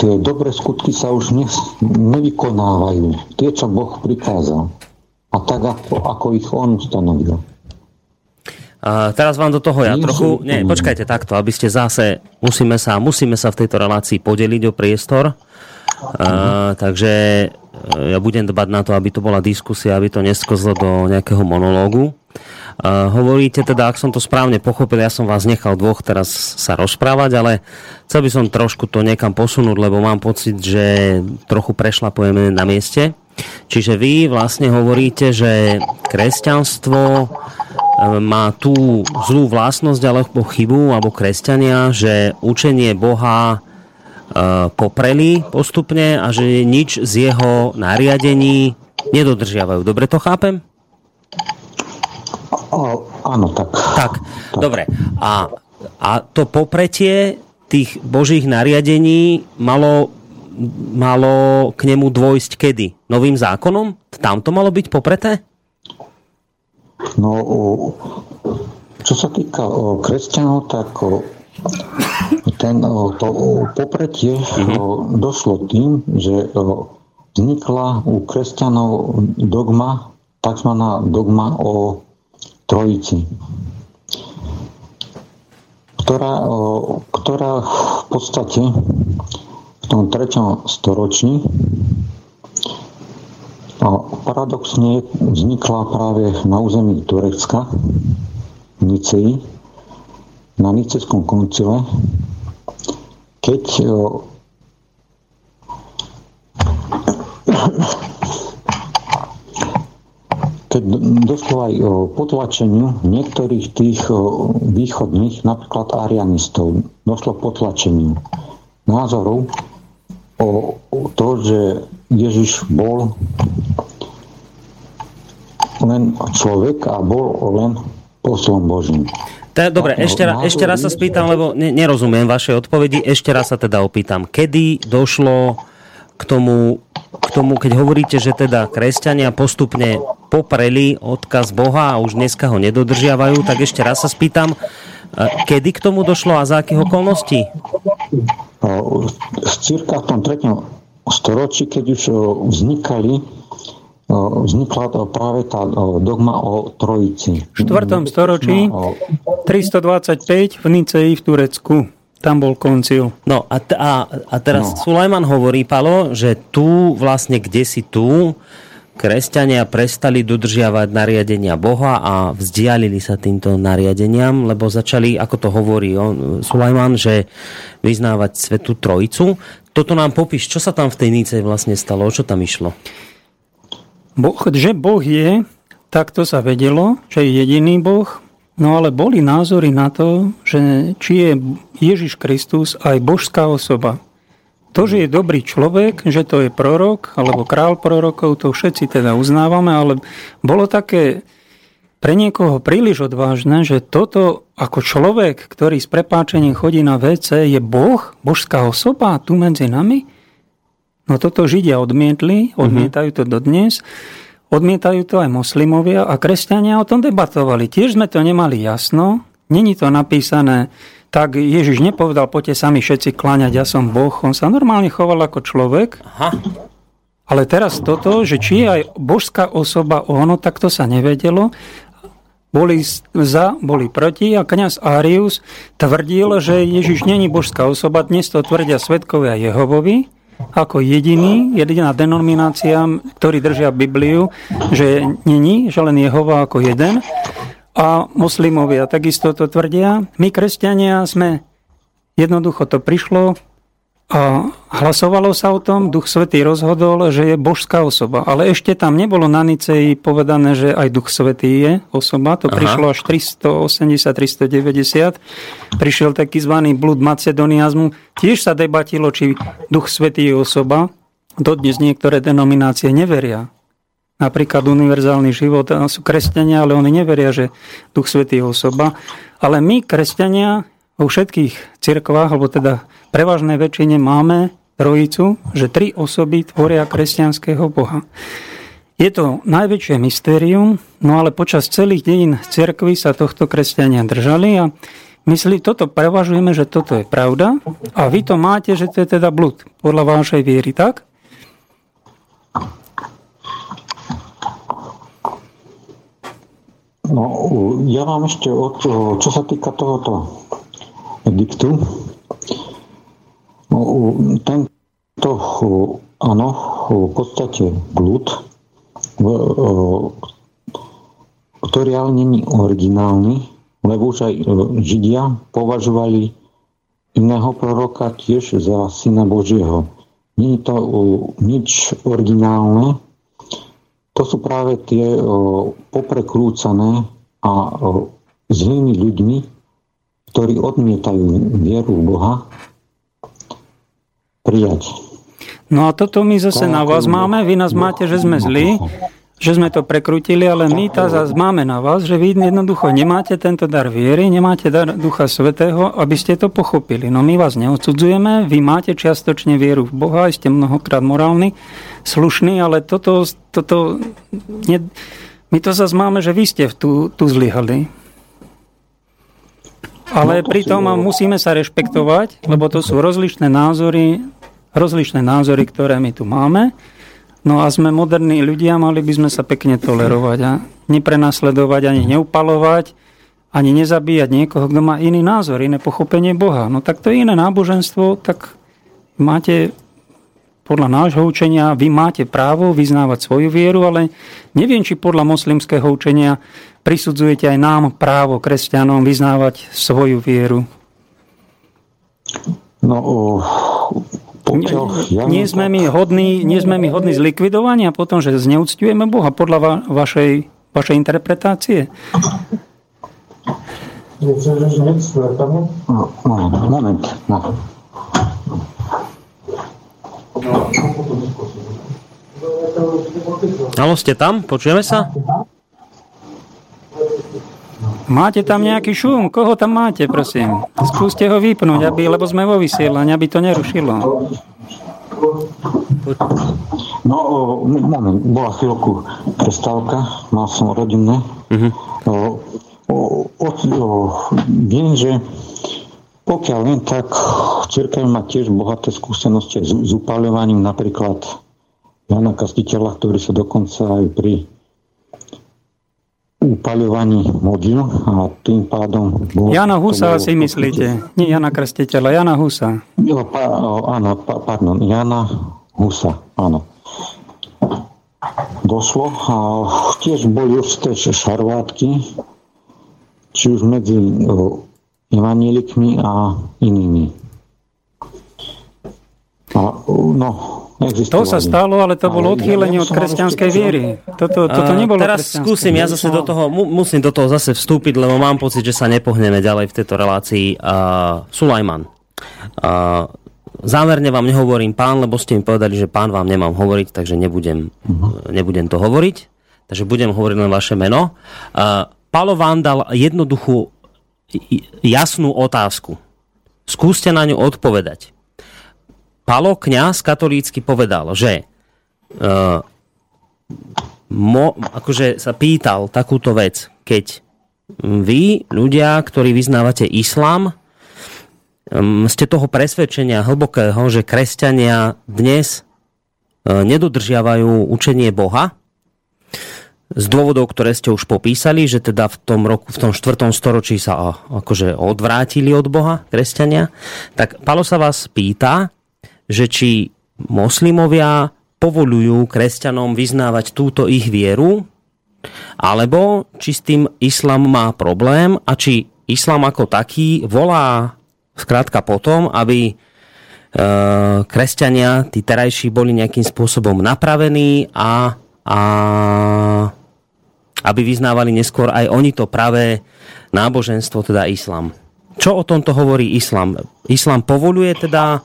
tie dobré skutky sa už ne, nevykonávajú. Tie, čo Boh prikázal. A tak, ako, ako ich On ustanovil. A teraz vám do toho ja trochu... Nie, počkajte takto, aby ste zase... Musíme sa, musíme sa v tejto relácii podeliť o priestor. Uh, takže e, ja budem dbať na to, aby to bola diskusia, aby to neskozlo do nejakého monológu. Uh, hovoríte teda, ak som to správne pochopil, ja som vás nechal dvoch teraz sa rozprávať, ale chcel by som trošku to niekam posunúť, lebo mám pocit, že trochu prešlapujeme na mieste. Čiže vy vlastne hovoríte, že kresťanstvo má tú zlú vlastnosť alebo chybu, alebo kresťania, že učenie Boha e, popreli postupne a že nič z jeho nariadení nedodržiavajú. Dobre to chápem? O, áno, tak. Tak, tak. dobre. A, a to popretie tých božích nariadení malo, malo k nemu dôjsť kedy? Novým zákonom? Tam to malo byť popreté? No, čo sa týka kresťanov, tak ten, to popretie mm-hmm. došlo tým, že vznikla u kresťanov dogma, tzv. dogma o trojici, ktorá, ktorá v podstate tom treťom storočí. A paradoxne vznikla práve na území Turecka, v Nicei, na Nicejskom koncile, keď keď došlo aj o potlačeniu niektorých tých východných, napríklad arianistov, došlo potlačeniu názorov o to, že Ježiš bol len človek a bol len poslom Božím. Dobre, ešte, ra, ešte raz sa spýtam, lebo ne, nerozumiem vašej odpovedi. Ešte raz sa teda opýtam. Kedy došlo k tomu, k tomu, keď hovoríte, že teda kresťania postupne popreli odkaz Boha a už dneska ho nedodržiavajú, tak ešte raz sa spýtam, kedy k tomu došlo a za akých okolností? Cirka v tom treťom storočí, keď už vznikali vznikla práve tá dogma o trojici. V 4. storočí 325 v Nicei v Turecku. Tam bol koncil. No a, t- a, a teraz no. Sulajman hovorí, Palo, že tu vlastne kde si tu kresťania prestali dodržiavať nariadenia Boha a vzdialili sa týmto nariadeniam, lebo začali, ako to hovorí on, Sulajman, že vyznávať Svetu Trojicu. Toto nám popíš, čo sa tam v tej Nice vlastne stalo, o čo tam išlo? Boh, že Boh je, tak to sa vedelo, že je jediný Boh, no ale boli názory na to, že či je Ježiš Kristus aj božská osoba. To, že je dobrý človek, že to je prorok, alebo král prorokov, to všetci teda uznávame, ale bolo také pre niekoho príliš odvážne, že toto ako človek, ktorý s prepáčením chodí na WC, je Boh, božská osoba tu medzi nami? No toto Židia odmietli, odmietajú to dodnes, odmietajú to aj moslimovia a kresťania o tom debatovali. Tiež sme to nemali jasno, není to napísané, tak Ježiš nepovedal, poďte sami všetci kláňať, ja som Boh. On sa normálne choval ako človek. Aha. Ale teraz toto, že či je aj božská osoba ono, tak to sa nevedelo. Boli za, boli proti a kniaz Arius tvrdil, že Ježiš není božská osoba. Dnes to tvrdia svetkovia Jehovovi ako jediný, jediná denominácia, ktorí držia Bibliu, že není, že len Jehova ako jeden. A moslimovia takisto to tvrdia. My, kresťania, sme jednoducho to prišlo a hlasovalo sa o tom, Duch Svetý rozhodol, že je božská osoba. Ale ešte tam nebolo na Nicei povedané, že aj Duch Svetý je osoba. To Aha. prišlo až 380-390. Prišiel taký zvaný blúd macedoniazmu. Tiež sa debatilo, či Duch Svetý je osoba. Dodnes niektoré denominácie neveria. Napríklad univerzálny život sú kresťania, ale oni neveria, že Duch Svetý je osoba. Ale my, kresťania, vo všetkých cirkvách, alebo teda prevažnej väčšine máme trojicu, že tri osoby tvoria kresťanského Boha. Je to najväčšie mystérium, no ale počas celých dejín cirkvy sa tohto kresťania držali a myslí, toto prevažujeme, že toto je pravda a vy to máte, že to je teda blud podľa vašej viery, tak? No, ja vám ešte, od, čo sa týka tohoto diktu, no, tento, áno, v podstate blud, ktorý ale není originálny, lebo už aj Židia považovali iného proroka tiež za syna Božieho. Nie je to nič originálne, to sú práve tie poprekrúcané a zlými ľuďmi, ktorí odmietajú vieru v Boha, prijať. No a toto my zase na vás máme, vy nás máte, že sme zlí, že sme to prekrutili, ale my tá zase máme na vás, že vy jednoducho nemáte tento dar viery, nemáte dar Ducha Svetého, aby ste to pochopili. No my vás neodsudzujeme, vy máte čiastočne vieru v Boha, ste mnohokrát morálni, slušní, ale toto, toto ne, my to zase máme, že vy ste tu, tu zlyhali. Ale no pritom musíme sa rešpektovať, lebo to sú rozlišné názory rozličné názory, ktoré my tu máme. No a sme moderní ľudia, mali by sme sa pekne tolerovať a neprenasledovať, ani neupalovať, ani nezabíjať niekoho, kto má iný názor, iné pochopenie Boha. No tak to je iné náboženstvo, tak máte podľa nášho učenia, vy máte právo vyznávať svoju vieru, ale neviem, či podľa moslimského učenia prisudzujete aj nám právo kresťanom vyznávať svoju vieru. No, pokiaľ ja nie, sme my hodní, nie sme my hodní zlikvidovania potom, že zneúctujeme Boha podľa va, vašej, vašej interpretácie? Moment. No. Halo, ste tam? Počujeme sa? Máte tam nejaký šum? Koho tam máte, prosím? Skúste ho vypnúť, aby, lebo sme vo vysielaní, aby to nerušilo. No, moment, bola chvíľku prestávka, mal som rodinné. Uh-huh. O, o, o, viem, že pokiaľ viem, tak církev má tiež bohaté skúsenosti s, s upalovaním napríklad Jana Kastiteľa, ktorý sa dokonca aj pri upaľovaní modil a tým pádom... Bol, Jana Husa bolo, si myslíte? Nie Jana Krstiteľa, Jana Husa. Jo, pa, áno, pa, pardon, Jana Husa, áno. Došlo a tiež boli určité šarvátky, či už medzi evanielikmi a inými. A, no, to sa stalo, ale to bolo odchýlenie od kresťanskej viery. Toto, toto nebolo Teraz skúsim, ja zase do toho, musím do toho zase vstúpiť, lebo mám pocit, že sa nepohneme ďalej v tejto relácii. Uh, Sulajman. Uh, zámerne vám nehovorím pán, lebo ste mi povedali, že pán vám nemám hovoriť, takže nebudem, uh-huh. nebudem to hovoriť. Takže budem hovoriť len vaše meno. Uh, Palo vám dal jednoduchú, jasnú otázku. Skúste na ňu odpovedať. Palo kňaz katolícky povedal, že uh, mo, akože sa pýtal takúto vec, keď vy, ľudia, ktorí vyznávate islám, um, ste toho presvedčenia hlbokého, že kresťania dnes uh, nedodržiavajú učenie Boha, z dôvodov, ktoré ste už popísali, že teda v tom roku, v tom 4. storočí sa akože odvrátili od Boha kresťania, tak Palo sa vás pýta, že či moslimovia povolujú kresťanom vyznávať túto ich vieru, alebo či s tým islám má problém a či islám ako taký volá skrátka potom, aby e, kresťania, tí terajší, boli nejakým spôsobom napravení a, a aby vyznávali neskôr aj oni to pravé náboženstvo, teda islám. Čo o tomto hovorí islám? Islám povoluje teda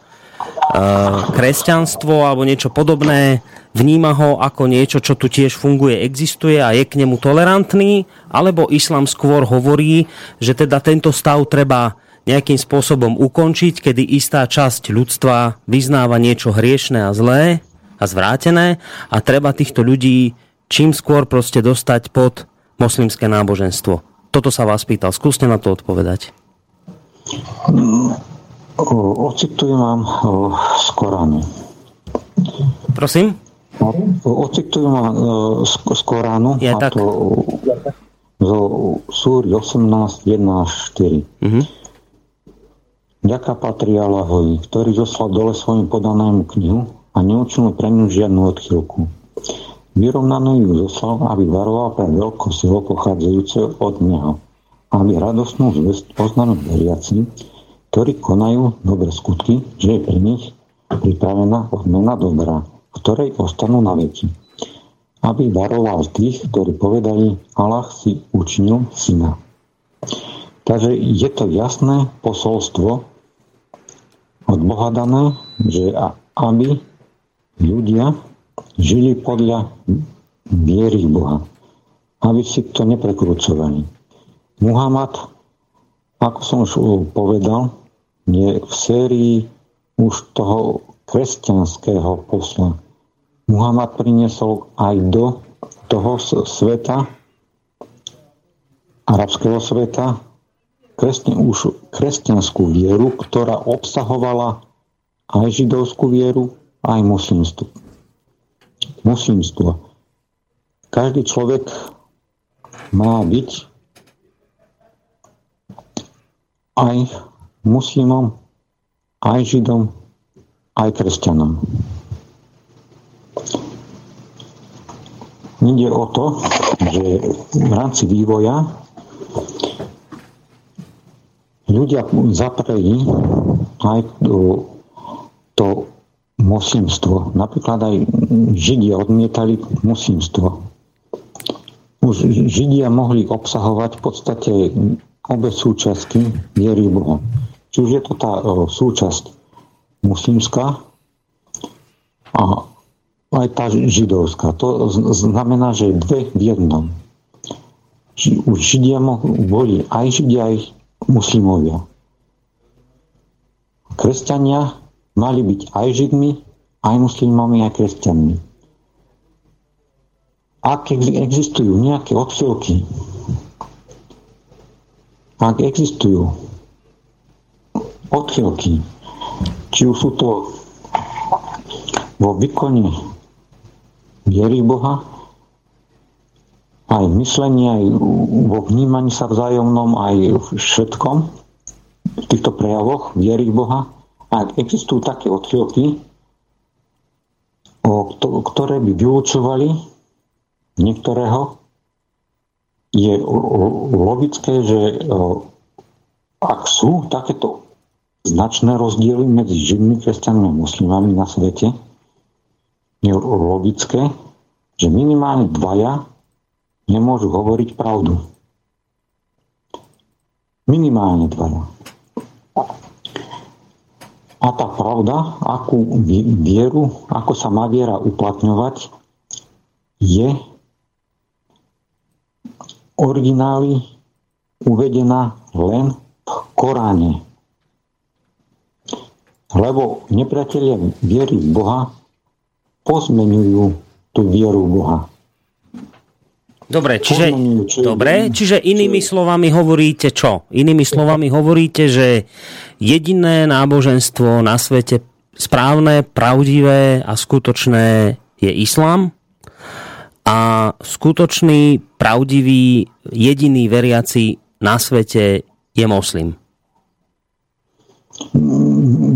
kresťanstvo alebo niečo podobné, vníma ho ako niečo, čo tu tiež funguje, existuje a je k nemu tolerantný, alebo islám skôr hovorí, že teda tento stav treba nejakým spôsobom ukončiť, kedy istá časť ľudstva vyznáva niečo hriešné a zlé a zvrátené a treba týchto ľudí čím skôr proste dostať pod moslimské náboženstvo. Toto sa vás pýtal. Skúste na to odpovedať. Ocitujem vám z Koránu. Prosím? Ocitujem vám z Koránu. Ja, tak. To zo súry 18, 1 až 4. Uh-huh. Ďaká patrí Allahovi, ktorý zoslal dole svojim podanému knihu a neučil pre ňu žiadnu odchylku. Vyrovnanú ju zoslal, aby varoval pre veľkú silu pochádzajúce od Neho, aby radosnú zväzť poznanú veriaci, ktorí konajú dobré skutky, že je pri nich pripravená odmena dobrá, ktorej ostanú na veky. Aby varoval tých, ktorí povedali, Allah si učinil syna. Takže je to jasné posolstvo, od Boha dané, že aby ľudia žili podľa viery Boha. Aby si to neprekrúcovali. Muhammad, ako som už povedal, je v sérii už toho kresťanského posla. Muhammad priniesol aj do toho sveta, arabského sveta, kresťan, už kresťanskú vieru, ktorá obsahovala aj židovskú vieru, aj muslimstvo. muslimstvo. Každý človek má byť aj muslimom, aj židom, aj kresťanom. Ide o to, že v rámci vývoja ľudia zapreli aj to, to moslimstvo. Napríklad aj Židia odmietali moslimstvo. Už Židia mohli obsahovať v podstate obe súčasti viery Boha. Či už je to tá o, súčasť muslimská a aj tá židovská. To znamená, že dve v jednom. Už Židia boli aj Židia, aj muslimovia. Kresťania mali byť aj židmi, aj muslimami, aj kresťanmi. Ak existujú nejaké odchylky, ak existujú odchylky, či už sú to vo výkone viery Boha, aj myslení, aj vo vnímaní sa vzájomnom, aj v všetkom, v týchto prejavoch viery Boha. Ak existujú také odchylky, ktoré by vylúčovali niektorého, je logické, že ak sú takéto značné rozdiely medzi židmi, kresťanmi a muslimami na svete, je logické, že minimálne dvaja nemôžu hovoriť pravdu. Minimálne dvaja. A tá pravda, akú vieru, ako sa má viera uplatňovať, je origináli uvedená len v Koráne. Lebo nepriatelia viery v Boha pozmenujú tú vieru v Boha. Dobre, čiže, dobre, čiže inými slovami hovoríte čo? Inými slovami hovoríte, že jediné náboženstvo na svete správne, pravdivé a skutočné je islám a skutočný, pravdivý, jediný veriaci na svete je moslim.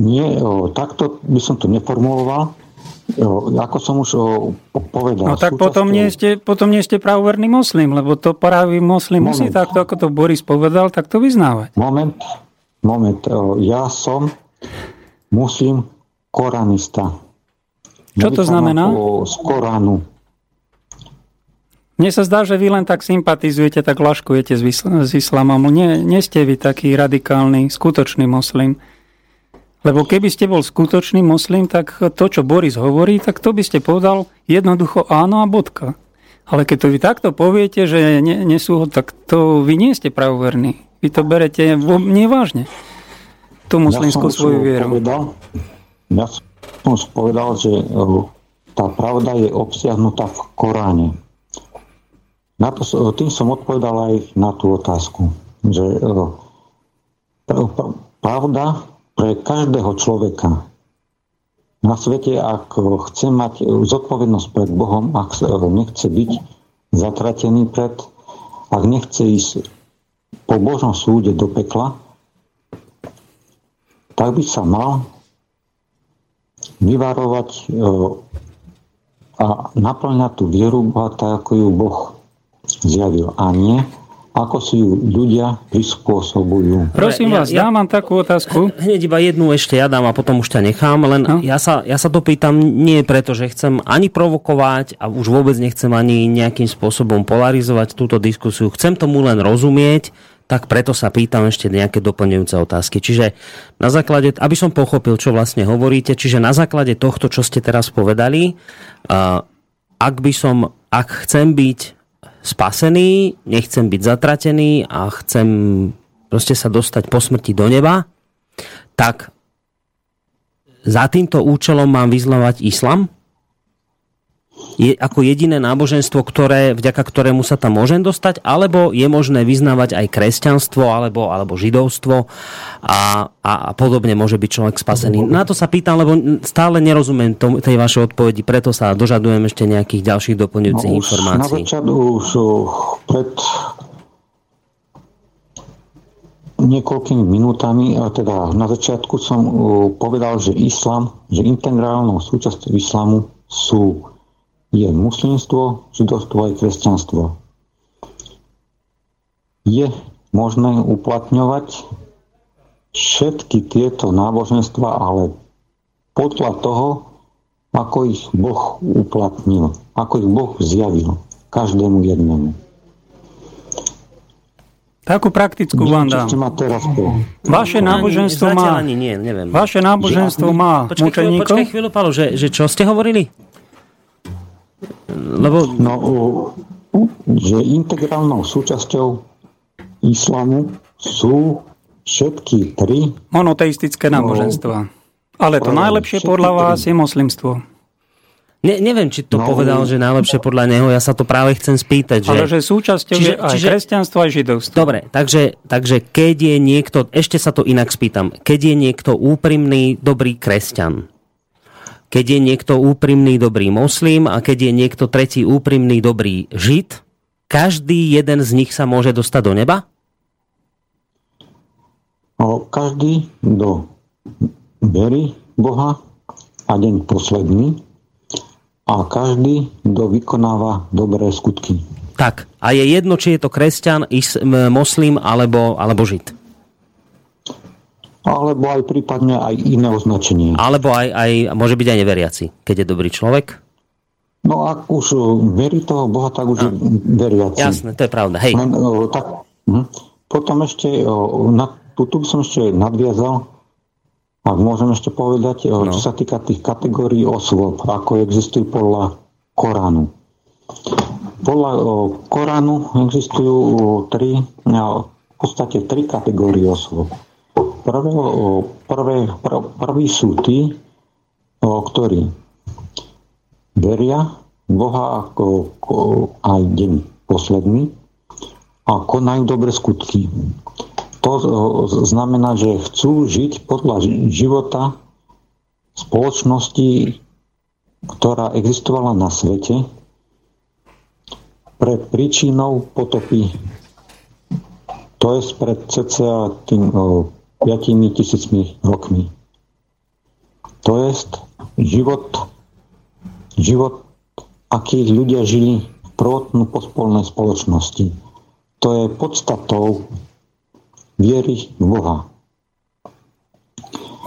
Nie, takto by som to neformuloval ako som už povedal. No tak potom nie, ste, potom nie ste pravoverný moslim, lebo to pravý moslim moment. musí takto, ako to Boris povedal, tak to vyznávať. Moment, moment. Ja som muslim koranista. Čo to znamená? Z Koránu. Mne sa zdá, že vy len tak sympatizujete, tak laškujete s, s islamom. Nie, nie ste vy taký radikálny, skutočný moslim. Lebo keby ste bol skutočný moslim, tak to, čo Boris hovorí, tak to by ste povedal jednoducho áno a bodka. Ale keď to vy takto poviete, že nie, nesú, tak to vy nie ste pravoverní. Vy to berete nevážne. Tú muslimskú ja svoju vieru. Povedal, ja som povedal, že e, tá pravda je obsiahnutá v Koráne. Na to, tým som odpovedal aj na tú otázku, že pravda pre každého človeka na svete, ak chce mať zodpovednosť pred Bohom, ak nechce byť zatratený pred, ak nechce ísť po Božom súde do pekla, tak by sa mal vyvarovať e, a naplňať tú vieru Boha tak, ako ju Boh zjavil. A nie, ako si ju ľudia prispôsobujú. Prosím vás, ja, ja, dám vám takú otázku. Hneď iba jednu ešte ja dám a potom už ťa nechám, len no. ja, sa, ja sa to pýtam nie preto, že chcem ani provokovať a už vôbec nechcem ani nejakým spôsobom polarizovať túto diskusiu. Chcem tomu len rozumieť, tak preto sa pýtam ešte nejaké doplňujúce otázky. Čiže na základe, aby som pochopil, čo vlastne hovoríte, čiže na základe tohto, čo ste teraz povedali, uh, ak by som, ak chcem byť spasený, nechcem byť zatratený a chcem proste sa dostať po smrti do neba, tak za týmto účelom mám vyznávať islam? Je ako jediné náboženstvo, ktoré, vďaka ktorému sa tam môžem dostať, alebo je možné vyznávať aj kresťanstvo, alebo, alebo židovstvo a, a, a podobne môže byť človek spasený. Na to sa pýtam, lebo stále nerozumiem tom, tej vašej odpovedi, preto sa dožadujem ešte nejakých ďalších doplňujúcich no, informácií. Na začiatku už pred niekoľkými minútami, a teda na začiatku som povedal, že islam, že integrálnou súčasťou islamu sú je muslimstvo, židovstvo aj kresťanstvo. Je možné uplatňovať všetky tieto náboženstva, ale podľa toho, ako ich Boh uplatnil, ako ich Boh zjavil každému jednému. Takú praktickú vám dám. Vaše náboženstvo má... Ani nie, neviem. Vaše náboženstvo má mučeníkov? Počkaj chvíľu, Paolo, že, že čo ste hovorili? Lebo... No, že integrálnou súčasťou islamu sú všetky tri... Monoteistické náboženstva. Ale to najlepšie podľa vás je moslimstvo. Ne, neviem, či to no, povedal, že najlepšie podľa neho, ja sa to práve chcem spýtať. Že... Ale že súčasťou čiže, je aj čiže... kresťanstvo, aj židovstvo. Dobre, takže, takže keď je niekto, ešte sa to inak spýtam, keď je niekto úprimný, dobrý kresťan, keď je niekto úprimný dobrý moslim a keď je niekto tretí úprimný dobrý žid, každý jeden z nich sa môže dostať do neba? Každý, kto verí Boha a deň posledný a každý, kto vykonáva dobré skutky. Tak, a je jedno, či je to kresťan, moslim alebo, alebo žid. Alebo aj prípadne aj iné označenie. Alebo aj, aj môže byť aj neveriaci, keď je dobrý človek? No ak už verí toho Boha, tak už no. je veriaci. Jasné, to je pravda. Hej. Len, o, tak, hm. Potom ešte, o, na, tu, tu by som ešte nadviazal, ak môžem ešte povedať, no. čo sa týka tých kategórií osôb, ako existujú podľa Koránu. Podľa Koránu existujú tri, v podstate tri kategórie osôb prvé, prvé, prví sú tí, ktorí veria Boha ako aj deň posledný a konajú dobre skutky. To znamená, že chcú žiť podľa života spoločnosti, ktorá existovala na svete pred príčinou potopy. To je pred cca tým 5 tisícmi rokmi. To je život, život, akých ľudia žili v prvotnú pospolnej spoločnosti. To je podstatou viery v Boha.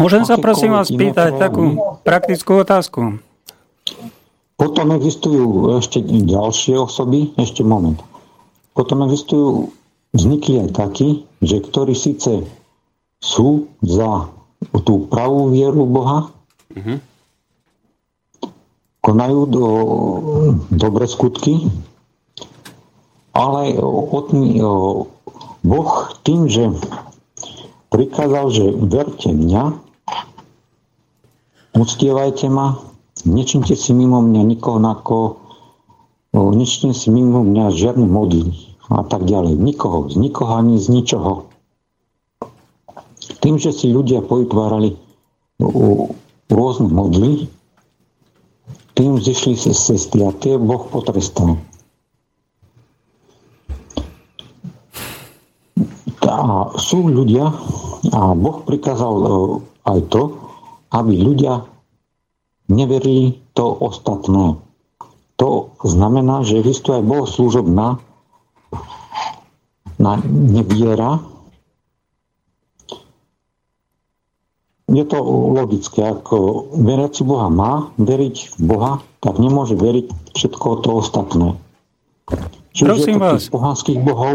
Môžem sa prosím vás pýtať takú praktickú otázku. Potom existujú ešte ďalšie osoby, ešte moment. Potom existujú, vznikli aj takí, že ktorí síce sú za tú pravú vieru Boha, mm-hmm. konajú do, dobre skutky, ale otný, Boh tým, že prikázal, že verte mňa, uctievajte ma, nečinte si mimo mňa nikoho, ako o, nič nie si mimo mňa, žiadne modly a tak ďalej. Nikoho, z nikoho ani z ničoho. Tým, že si ľudia povytvárali rôzne modly, tým zišli sa cesty a tie Boh potrestal. A sú ľudia, a Boh prikázal aj to, aby ľudia neverili to ostatné. To znamená, že existuje bohoslúžobná na neviera. Je to logické, ako veriaci Boha má veriť v Boha, tak nemôže veriť všetko to ostatné. Čiže Prosím to vás. tých pohanských bohov,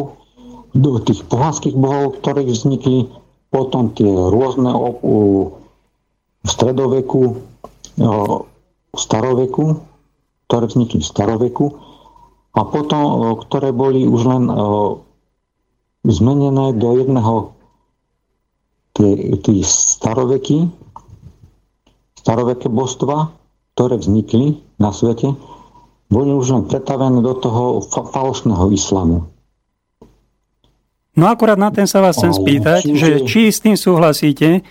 do tých pohanských bohov, ktoré vznikli potom tie rôzne v stredoveku, v staroveku, ktoré vznikli v staroveku a potom, ktoré boli už len zmenené do jedného tí staroveky, staroveké božstva, ktoré vznikli na svete, boli už len pretavené do toho fa- falošného islamu. No akurát na ten sa vás chcem spýtať, že či s tým súhlasíte,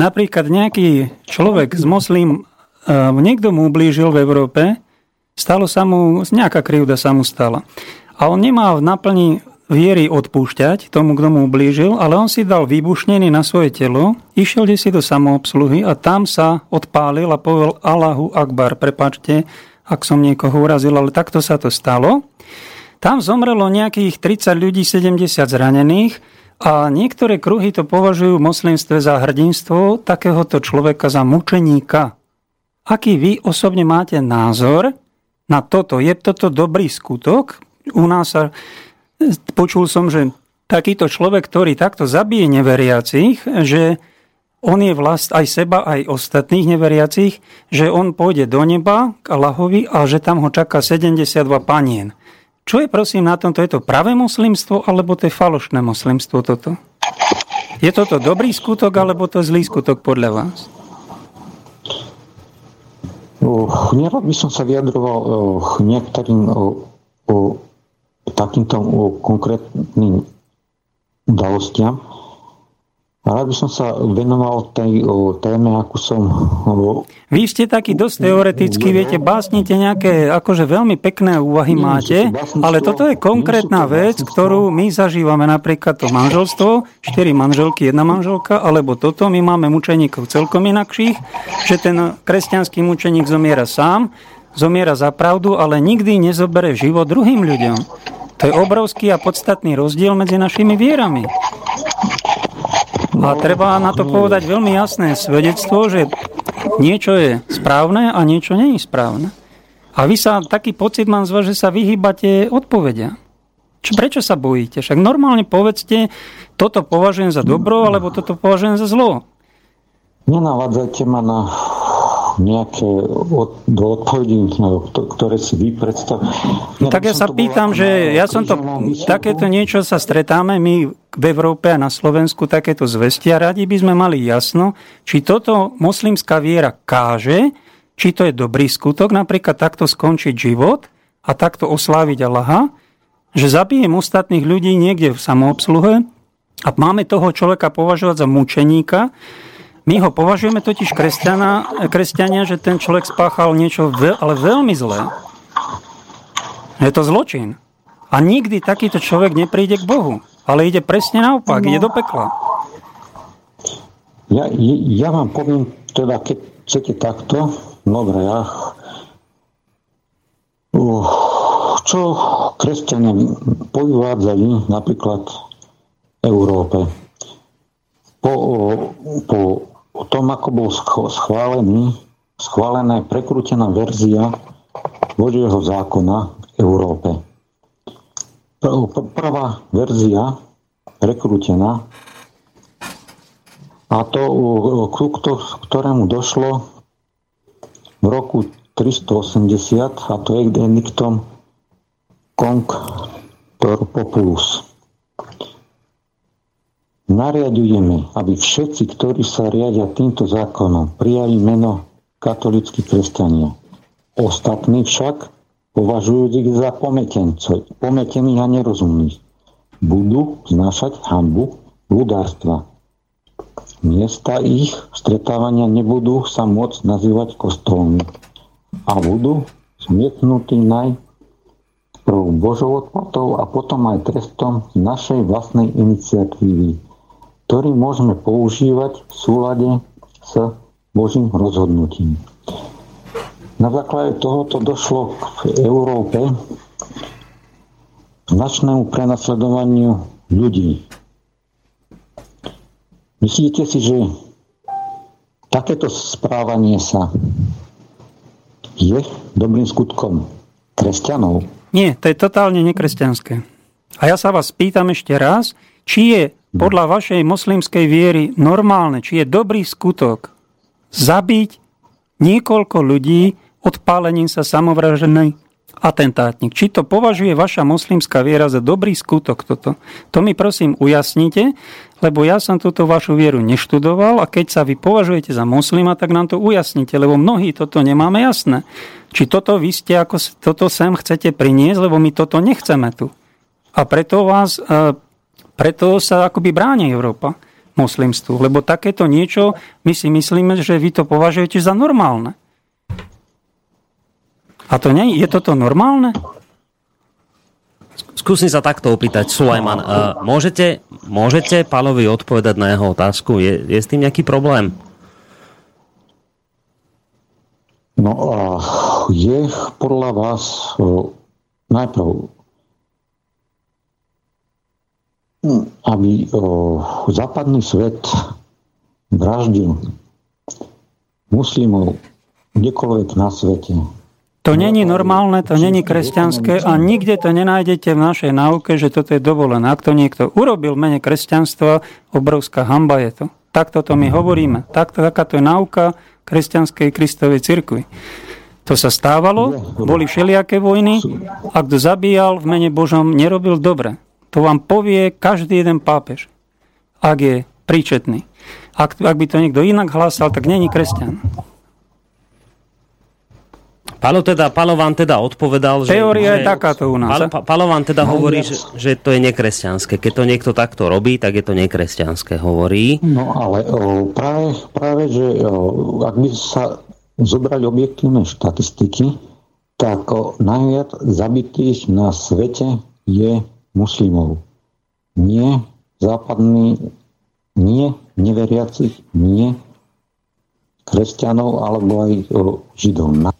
napríklad nejaký človek z moslim Ehm, niekto mu ublížil v Európe, stalo sa mu, nejaká krivda sa mu stala. A on nemá v naplni viery odpúšťať tomu, kto mu ublížil, ale on si dal výbušniny na svoje telo, išiel si do samoobsluhy a tam sa odpálil a povedal Allahu Akbar, prepačte, ak som niekoho urazil, ale takto sa to stalo. Tam zomrelo nejakých 30 ľudí, 70 zranených a niektoré kruhy to považujú v moslimstve za hrdinstvo takéhoto človeka za mučeníka. Aký vy osobne máte názor na toto? Je toto dobrý skutok? U nás sa počul som, že takýto človek, ktorý takto zabije neveriacich, že on je vlast aj seba, aj ostatných neveriacich, že on pôjde do neba k Allahovi a že tam ho čaká 72 panien. Čo je prosím na tomto? Je to pravé moslimstvo alebo to je falošné moslimstvo toto? Je toto dobrý skutok alebo to zlý skutok podľa vás? Nerad by som sa vyjadroval k niektorým takýmto konkrétnym udalostiam. Rád by som sa venoval tej o, téme, ako som... O, Vy ste taký dosť teoretický, viete, básnite nejaké, akože veľmi pekné úvahy nie, máte, ale toto je konkrétna vec, ktorú my zažívame, napríklad to manželstvo, štyri manželky, jedna manželka, alebo toto, my máme mučeníkov celkom inakších, že ten kresťanský mučeník zomiera sám, zomiera za pravdu, ale nikdy nezobere život druhým ľuďom. To je obrovský a podstatný rozdiel medzi našimi vierami. A treba na to povedať veľmi jasné svedectvo, že niečo je správne a niečo nie je správne. A vy sa, taký pocit mám z vás, že sa vyhýbate odpovedia. Čo, prečo sa bojíte? Však normálne povedzte, toto považujem za dobro, alebo toto považujem za zlo. Nenavádzajte ma na nejaké od, do odpovedí, no, ktoré si vy predstavujete. No, tak ja sa pýtam, že ja som to, takéto niečo sa stretáme my v Európe a na Slovensku takéto zvesti a radi by sme mali jasno, či toto moslimská viera káže, či to je dobrý skutok, napríklad takto skončiť život a takto osláviť Allaha, že zabijem ostatných ľudí niekde v samoobsluhe a máme toho človeka považovať za mučeníka, my ho považujeme totiž kresťana, kresťania, že ten človek spáchal niečo veľ, ale veľmi zlé. Je to zločin. A nikdy takýto človek nepríde k Bohu. Ale ide presne naopak, no. ide do pekla. Ja, ja vám poviem, teda keď chcete takto, dobre, ja uh, čo kresťania povyvádzali napríklad v Európe. Po, po o tom, ako bol schválený, schválená prekrútená verzia Božieho zákona v Európe. Prvá verzia prekrútená a to, k ktorému došlo v roku 380 a to je ediktom Kong Populus. Nariadujeme, aby všetci, ktorí sa riadia týmto zákonom, prijali meno katolickí kresťania. Ostatní však považujú ich za pometencov, pometených a nerozumných. Budú znášať hambu ľudárstva. Miesta ich stretávania nebudú sa môcť nazývať kostolmi a budú zmietnutí najprv Božou odplatou a potom aj trestom našej vlastnej iniciatívy, ktorý môžeme používať v súlade s Božím rozhodnutím. Na základe tohoto došlo v Európe značnému prenasledovaniu ľudí. Myslíte si, že takéto správanie sa je dobrým skutkom kresťanov? Nie, to je totálne nekresťanské. A ja sa vás pýtam ešte raz, či je podľa vašej moslimskej viery normálne, či je dobrý skutok zabiť niekoľko ľudí odpálením sa samovraženej atentátnik. Či to považuje vaša moslimská viera za dobrý skutok toto? To mi prosím ujasnite, lebo ja som túto vašu vieru neštudoval a keď sa vy považujete za moslima, tak nám to ujasnite, lebo mnohí toto nemáme jasné. Či toto vy ste ako toto sem chcete priniesť, lebo my toto nechceme tu. A preto vás, e, preto sa akoby bráni Európa moslimstvu, lebo takéto niečo my si myslíme, že vy to považujete za normálne. A to nie, je toto normálne? Skúsim sa takto opýtať, Sulajman. Uh, môžete, môžete Pálovi odpovedať na jeho otázku? Je, je s tým nejaký problém? No a je podľa vás uh, najprv aby uh, západný svet vraždil muslimov kdekoľvek na svete, to není normálne, to není kresťanské a nikde to nenájdete v našej náuke, že toto je dovolené. Ak to niekto urobil v mene kresťanstva, obrovská hamba je to. Takto to my hovoríme. Takto, takáto je náuka kresťanskej Kristovej cirkvi. To sa stávalo, boli všelijaké vojny a kto zabíjal v mene Božom, nerobil dobre. To vám povie každý jeden pápež, ak je príčetný. Ak, ak by to niekto inak hlásal, tak není kresťan. Palo, teda, Palo vám teda odpovedal, že... Teória je takáto u nás. Palo, Palo vám teda no, hovorí, že, že to je nekresťanské. Keď to niekto takto robí, tak je to nekresťanské, hovorí. No ale o, práve, práve, že o, ak by sa zobrali objektívne štatistiky, tak o, najviac zabitých na svete je muslimov. Nie západný, nie neveriacich, nie kresťanov alebo aj židov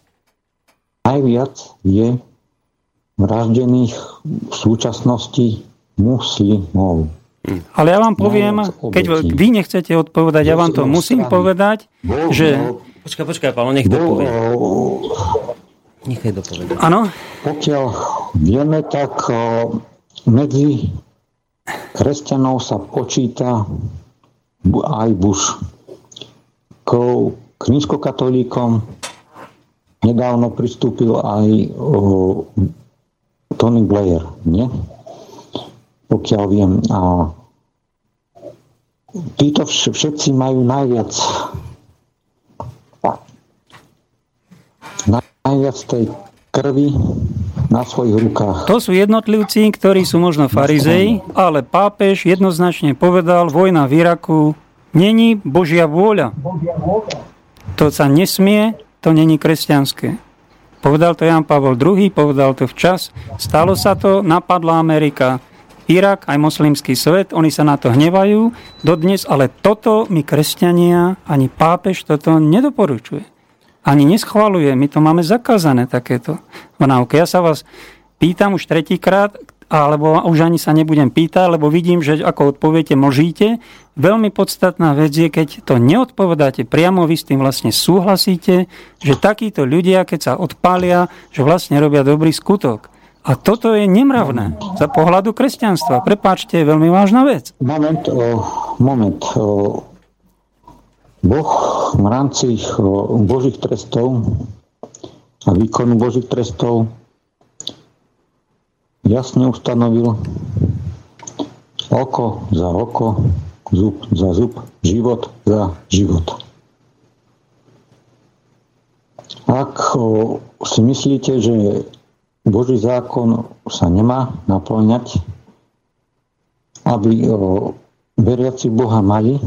najviac je vraždených v súčasnosti muslimov. Ale ja vám poviem, keď vy nechcete odpovedať, ja vám to musím povedať, že... Počkaj, počkaj, Pálo, nech to povie. Nechaj to povedať. Áno? Pokiaľ vieme, tak medzi kresťanov sa počíta aj Bush. K knízkokatolíkom nedávno pristúpil aj Tony Blair, nie? Pokiaľ viem. A títo všetci majú najviac najviac tej krvi na svojich rukách. To sú jednotlivci, ktorí sú možno farizei, ale pápež jednoznačne povedal, vojna v Iraku není Božia vôľa. To sa nesmie to není kresťanské. Povedal to Jan Pavol II, povedal to včas. Stalo sa to, napadla Amerika, Irak, aj moslimský svet, oni sa na to hnevajú dodnes, ale toto my kresťania, ani pápež toto nedoporučuje. Ani neschvaluje, my to máme zakázané takéto v náuke. Ja sa vás pýtam už tretíkrát, alebo už ani sa nebudem pýtať, lebo vidím, že ako odpoviete, možíte. Veľmi podstatná vec je, keď to neodpovedáte priamo, vy s tým vlastne súhlasíte, že takíto ľudia, keď sa odpália, že vlastne robia dobrý skutok. A toto je nemravné za pohľadu kresťanstva. Prepáčte, je veľmi vážna vec. Moment, moment. Boh v rámci Božích trestov a výkonu Božích trestov jasne ustanovil oko za oko, zub za zub, život za život. Ak si myslíte, že Boží zákon sa nemá naplňať, aby veriaci Boha mali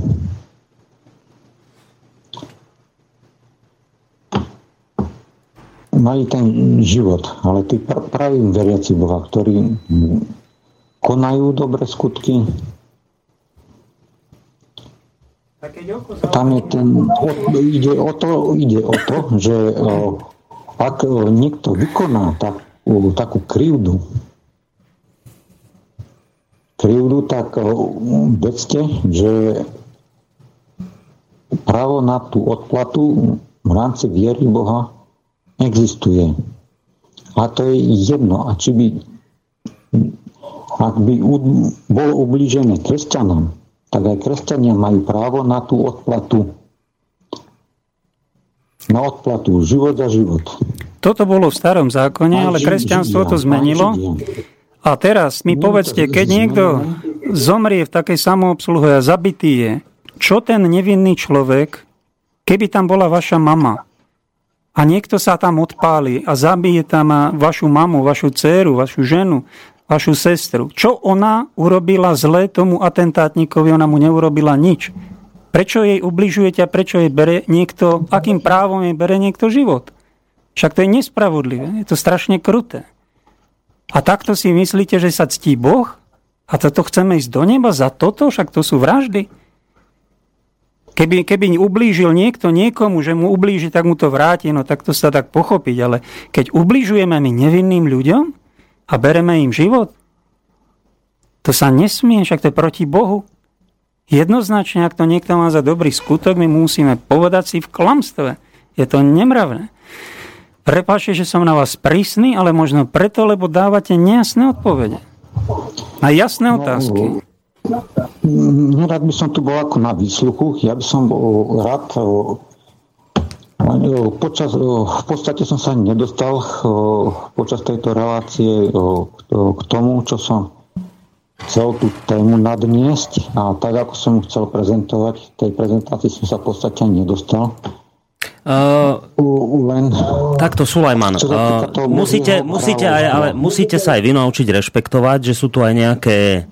mali ten život, ale tí praví veriaci Boha, ktorí konajú dobré skutky, tam je ten, ide o to, ide o to že o, ak niekto vykoná tak, o, takú krivdu, krivdu, tak o, vedzte, že právo na tú odplatu v rámci viery Boha existuje. A to je jedno. A či by, ak by bolo ublížené kresťanom, tak aj kresťania majú právo na tú odplatu. Na odplatu. Život za život. Toto bolo v starom zákone, ale kresťanstvo to zmenilo. A teraz mi povedzte, keď niekto zomrie v takej samoobsluhe a zabitý je, čo ten nevinný človek, keby tam bola vaša mama, a niekto sa tam odpáli a zabije tam vašu mamu, vašu dceru, vašu ženu, vašu sestru. Čo ona urobila zle tomu atentátnikovi? Ona mu neurobila nič. Prečo jej ubližujete a prečo jej bere niekto, akým právom jej bere niekto život? Však to je nespravodlivé, je to strašne kruté. A takto si myslíte, že sa ctí Boh? A toto chceme ísť do neba za toto? Však to sú vraždy. Keby, keby ublížil niekto niekomu, že mu ublíži, tak mu to vráti, no tak to sa tak pochopiť. Ale keď ubližujeme my nevinným ľuďom a bereme im život, to sa nesmie, však to je proti Bohu. Jednoznačne, ak to niekto má za dobrý skutok, my musíme povedať si v klamstve. Je to nemravné. Prepáčte, že som na vás prísny, ale možno preto, lebo dávate nejasné odpovede. Na jasné no, otázky. Nerad by som tu bol ako na výsluchu, ja by som bol rád Počas, v podstate som sa nedostal počas tejto relácie k tomu, čo som chcel tú tému nadniesť a tak, ako som chcel prezentovať, v tej prezentácii som sa v podstate nedostal. Len... Takto, Sulajman, uh, musíte, musíte, aj, ale musíte sa aj vy naučiť rešpektovať, že sú tu aj nejaké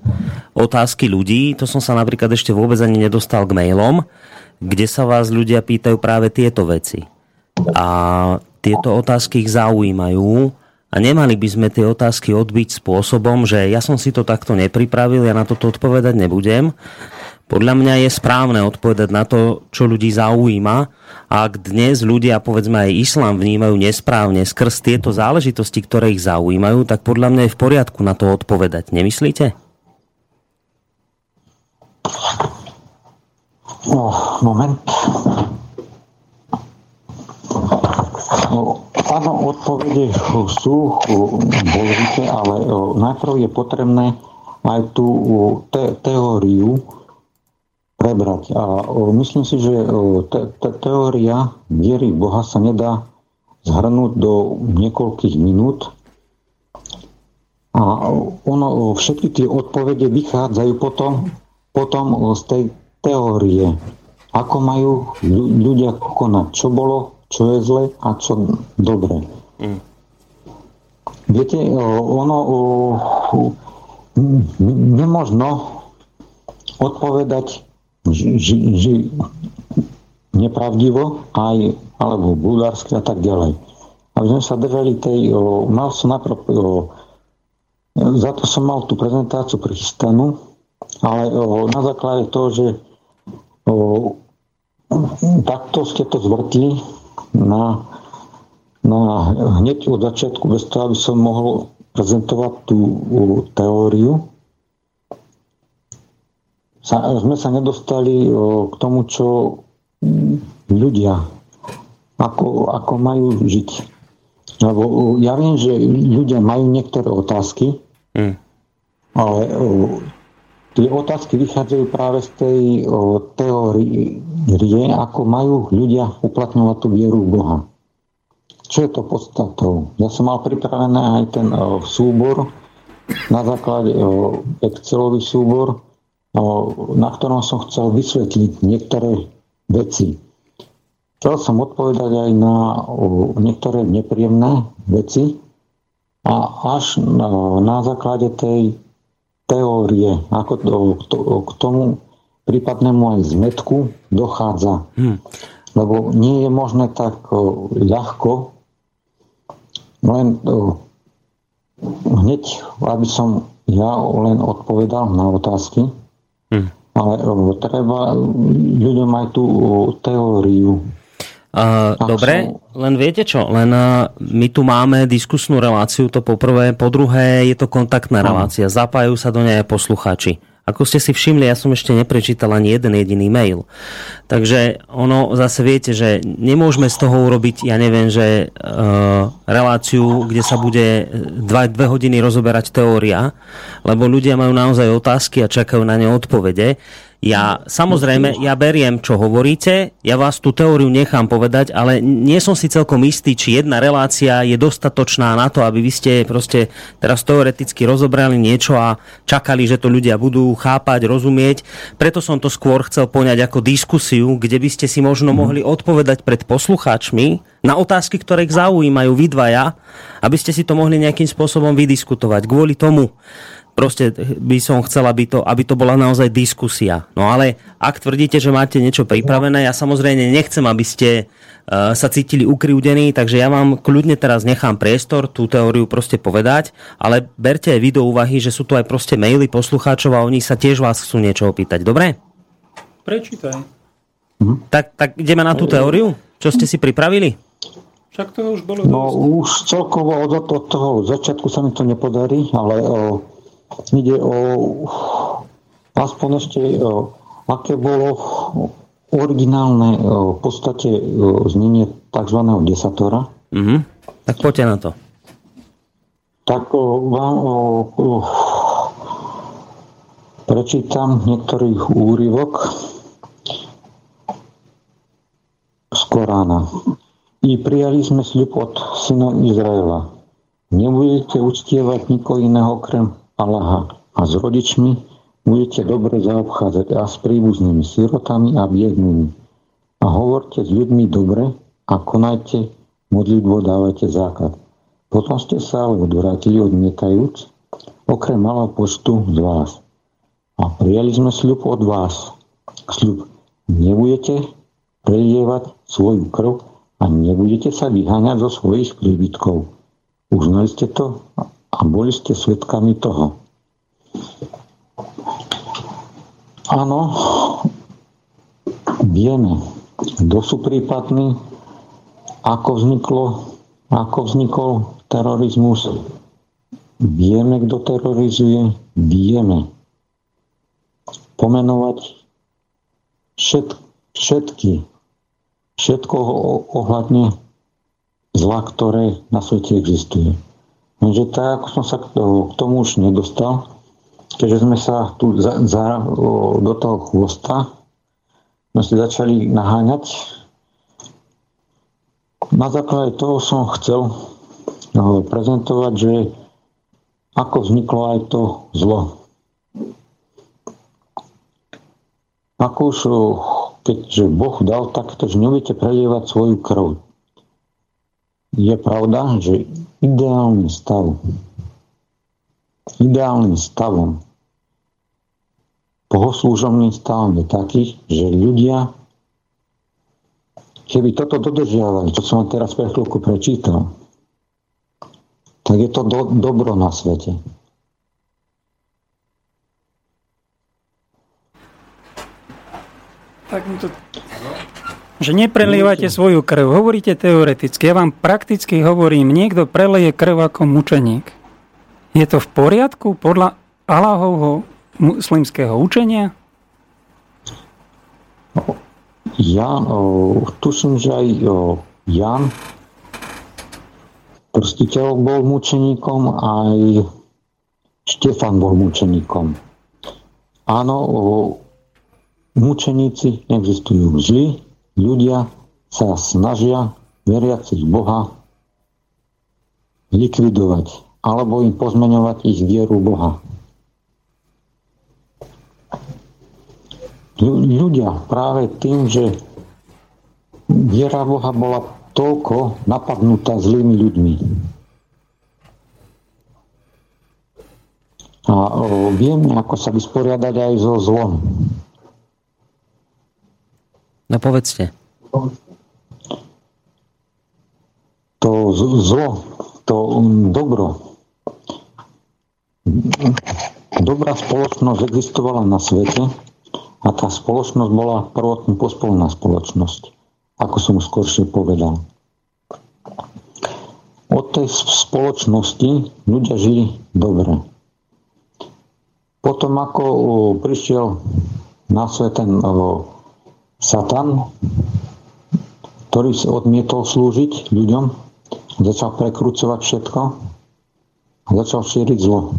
otázky ľudí. To som sa napríklad ešte vôbec ani nedostal k mailom, kde sa vás ľudia pýtajú práve tieto veci. A tieto otázky ich zaujímajú a nemali by sme tie otázky odbiť spôsobom, že ja som si to takto nepripravil, ja na toto odpovedať nebudem podľa mňa je správne odpovedať na to, čo ľudí zaujíma. A ak dnes ľudia, povedzme aj islám, vnímajú nesprávne skrz tieto záležitosti, ktoré ich zaujímajú, tak podľa mňa je v poriadku na to odpovedať. Nemyslíte? No, moment. No, áno, odpovede sú dôležité, ale najprv je potrebné aj tú te- teóriu prebrať. A myslím si, že te, te, teória viery Boha sa nedá zhrnúť do niekoľkých minút. A ono, všetky tie odpovede vychádzajú potom, potom z tej teórie. Ako majú ľudia konať, čo bolo, čo je zle a čo dobre. Mm. Viete, ono nemožno odpovedať ži, ži, nepravdivo, aj, alebo bulgársky a tak ďalej. Aby sme sa držali tej, o, mal som naprv, o, za to som mal tú prezentáciu prichystanú, ale o, na základe toho, že o, takto ste to zvrtli na, na hneď od začiatku, bez toho, aby som mohol prezentovať tú o, teóriu, sa, sme sa nedostali o, k tomu, čo ľudia, ako, ako majú žiť. Lebo ja viem, že ľudia majú niektoré otázky, mm. ale o, tie otázky vychádzajú práve z tej o, teórie, ako majú ľudia uplatňovať tú vieru v Boha. Čo je to podstatou? Ja som mal pripravený aj ten o, súbor, na základe o, Excelový súbor, na ktorom som chcel vysvetliť niektoré veci. Chcel som odpovedať aj na niektoré nepríjemné veci, a až na, základe tej teórie, ako to, to, k tomu prípadnému aj zmetku dochádza. Hmm. Lebo nie je možné tak ľahko len hneď, aby som ja len odpovedal na otázky, hmm. ale treba ľuďom aj tú teóriu Uh, dobre, len viete čo, len uh, my tu máme diskusnú reláciu, to poprvé, po druhé je to kontaktná relácia, zapájajú sa do nej poslucháči. Ako ste si všimli, ja som ešte neprečítal ani jeden jediný mail. Takže ono zase viete, že nemôžeme z toho urobiť, ja neviem, že uh, reláciu, kde sa bude dva, dve hodiny rozoberať teória, lebo ľudia majú naozaj otázky a čakajú na ne odpovede. Ja samozrejme, ja beriem, čo hovoríte, ja vás tú teóriu nechám povedať, ale nie som si celkom istý, či jedna relácia je dostatočná na to, aby vy ste proste teraz teoreticky rozobrali niečo a čakali, že to ľudia budú chápať, rozumieť. Preto som to skôr chcel poňať ako diskusiu, kde by ste si možno mhm. mohli odpovedať pred poslucháčmi na otázky, ktoré ich zaujímajú vy dvaja, aby ste si to mohli nejakým spôsobom vydiskutovať. Kvôli tomu proste by som chcel, aby to, aby to bola naozaj diskusia. No ale ak tvrdíte, že máte niečo pripravené, ja samozrejme nechcem, aby ste uh, sa cítili ukriúdení, takže ja vám kľudne teraz nechám priestor tú teóriu proste povedať, ale berte aj video úvahy, že sú tu aj proste maily poslucháčov a oni sa tiež vás chcú niečo opýtať. Dobre? Prečítaj. Mhm. Tak, tak ideme na tú teóriu? Čo ste si pripravili? Však to už bolo No dosť. už celkovo od, od toho začiatku sa mi to nepodarí, ale o, ide o aspoň ešte o, aké bolo originálne o, v podstate o, znenie tzv. desatora. Mm-hmm. Tak poďte na to. Tak o, vám o, o, prečítam niektorý úryvok z Korána. I prijali sme sľub od synov Izraela. Nebudete uctievať nikoho iného okrem Allaha a s rodičmi budete dobre zaobchádzať a s príbuznými sirotami a biednými. A hovorte s ľuďmi dobre a konajte modlitbo, dávajte základ. Potom ste sa ale odvrátili odmietajúc, okrem malého počtu z vás. A prijali sme sľub od vás. Sľub, nebudete prelievať svoju krv a nebudete sa vyháňať zo svojich príbytkov. Uznali ste to a boli ste svedkami toho. Áno, vieme, kto sú prípadní, ako vzniklo, ako vznikol terorizmus, vieme, kto terorizuje, vieme pomenovať všet, všetky, všetko ohľadne zla, ktoré na svete existuje. Lenže tak, som sa k tomu už nedostal, keďže sme sa tu za, za, do toho chvosta sme si začali naháňať. Na základe toho som chcel prezentovať, že ako vzniklo aj to zlo. Ako už, keďže Boh dal takto, že nebudete prelievať svoju krv. Je pravda, že ideálny stav, ideálnym stavom, bohoslúžobným stavom je taký, že ľudia, keby toto dodržiavali, čo som teraz pre chvíľku prečítal, tak je to do, dobro na svete. Tak mi to že neprelievate svoju krv. Hovoríte teoreticky. Ja vám prakticky hovorím, niekto preleje krv ako mučeník. Je to v poriadku podľa Allahovho muslimského učenia? Ja tuším, že aj Jan Prstiteľ bol mučeníkom, aj Štefan bol mučeníkom. Áno, mučeníci existujú zlí, ľudia sa snažia veriacich Boha likvidovať alebo im pozmeňovať ich vieru Boha. Ľudia práve tým, že viera Boha bola toľko napadnutá zlými ľuďmi, A vieme, ako sa vysporiadať aj so zlom. No povedzte. To zlo, to um, dobro. Dobrá spoločnosť existovala na svete a tá spoločnosť bola prvotná pospolná spoločnosť, ako som skoršie povedal. Od tej spoločnosti ľudia žili dobre. Potom ako prišiel na svet ten Satan, ktorý odmietol slúžiť ľuďom, začal prekrúcovať všetko a začal šíriť zlo.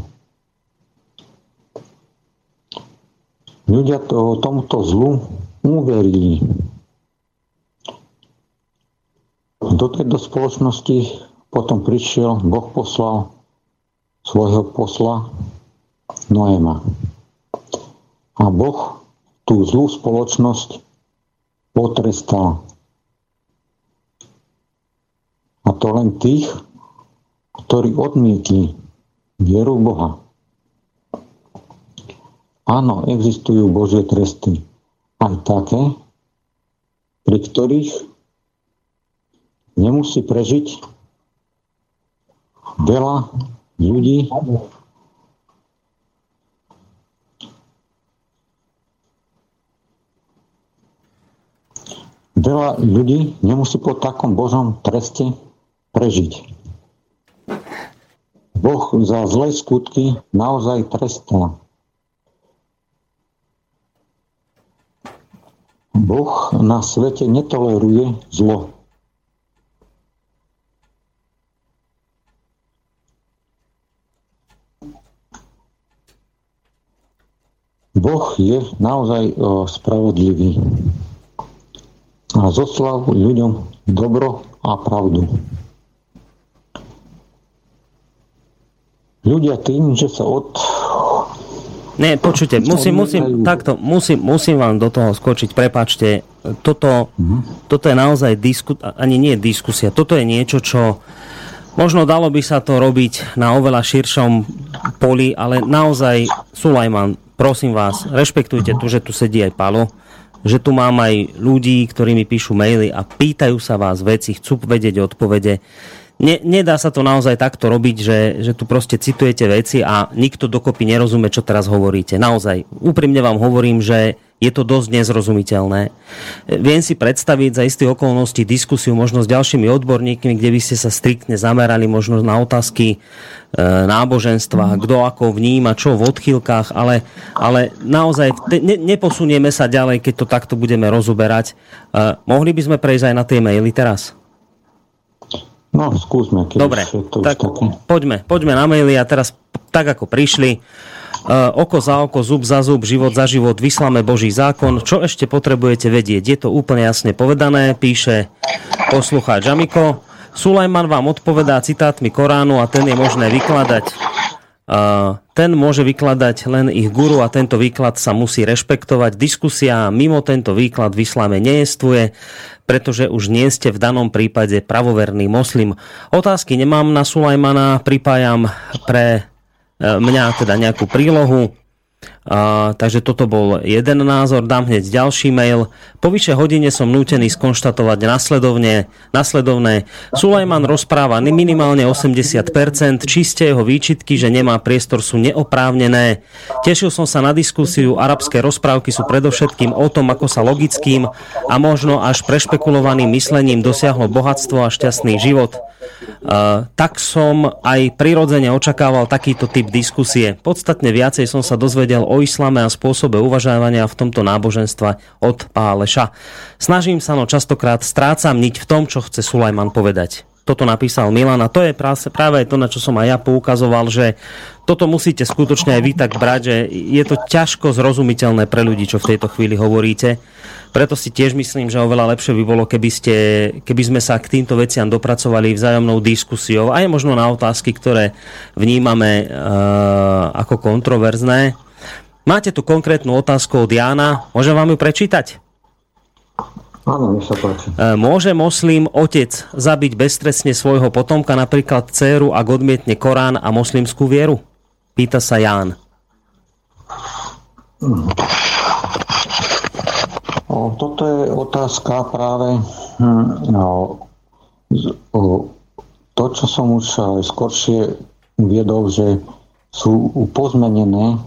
Ľudia to, tomuto zlu uverili. Do tejto spoločnosti potom prišiel, Boh poslal svojho posla Noéma. A Boh tú zlú spoločnosť potrestal. A to len tých, ktorí odmietli vieru Boha. Áno, existujú Božie tresty. Aj také, pri ktorých nemusí prežiť veľa ľudí veľa ľudí nemusí po takom Božom treste prežiť. Boh za zlé skutky naozaj trestá. Boh na svete netoleruje zlo. Boh je naozaj spravodlivý a zoslal ľuďom dobro a pravdu. Ľudia tým, že sa od... Nie, počujte, musím, musím, takto, musím, musím vám do toho skočiť, prepačte, toto, mm-hmm. toto je naozaj disku, ani nie diskusia, toto je niečo, čo možno dalo by sa to robiť na oveľa širšom poli, ale naozaj, Sulajman, prosím vás, rešpektujte tu, že tu sedí aj Palo, že tu mám aj ľudí, ktorí mi píšu maily a pýtajú sa vás veci, chcú vedieť odpovede. Ne, nedá sa to naozaj takto robiť, že, že tu proste citujete veci a nikto dokopy nerozumie, čo teraz hovoríte. Naozaj, úprimne vám hovorím, že je to dosť nezrozumiteľné. Viem si predstaviť za istých okolností diskusiu možno s ďalšími odborníkmi, kde by ste sa striktne zamerali možno na otázky e, náboženstva, kto ako vníma, čo v odchýlkach, ale, ale naozaj ne, neposunieme sa ďalej, keď to takto budeme rozoberať. E, mohli by sme prejsť aj na tie maily teraz? No, skúsme. Dobre, tak poďme, poďme na maily a teraz tak ako prišli, oko za oko, zub za zub, život za život, vyslame Boží zákon. Čo ešte potrebujete vedieť? Je to úplne jasne povedané, píše poslucháč Amiko. Sulajman vám odpovedá citátmi Koránu a ten je možné vykladať Uh, ten môže vykladať len ich guru a tento výklad sa musí rešpektovať. Diskusia mimo tento výklad v islame nejestvuje, pretože už nie ste v danom prípade pravoverný moslim. Otázky nemám na Sulajmana, pripájam pre mňa teda nejakú prílohu. Takže toto bol jeden názor. Dám hneď ďalší mail. Po vyše hodine som nútený skonštatovať nasledovne, nasledovné. Sulajman rozpráva minimálne 80%. Čisté jeho výčitky, že nemá priestor, sú neoprávnené. Tešil som sa na diskusiu. Arabské rozprávky sú predovšetkým o tom, ako sa logickým a možno až prešpekulovaným myslením dosiahlo bohatstvo a šťastný život. Uh, tak som aj prirodzene očakával takýto typ diskusie. Podstatne viacej som sa dozvedel o islame a spôsobe uvažávania v tomto náboženstva od Páleša. Snažím sa, no častokrát strácam niť v tom, čo chce Sulajman povedať. Toto napísal Milan a to je práve to, na čo som aj ja poukazoval, že toto musíte skutočne aj vy tak brať, že je to ťažko zrozumiteľné pre ľudí, čo v tejto chvíli hovoríte. Preto si tiež myslím, že oveľa lepšie by bolo, keby, ste, keby sme sa k týmto veciam dopracovali vzájomnou diskusiou, aj možno na otázky, ktoré vnímame uh, ako kontroverzné. Máte tu konkrétnu otázku od Jána, môžem vám ju prečítať? Áno, mi sa páči. E, môže moslim otec zabiť beztrestne svojho potomka, napríklad dceru, ak odmietne Korán a moslimskú vieru? Pýta sa Ján. Toto je otázka práve hm, no, to, čo som už aj skoršie uviedol, že sú pozmenené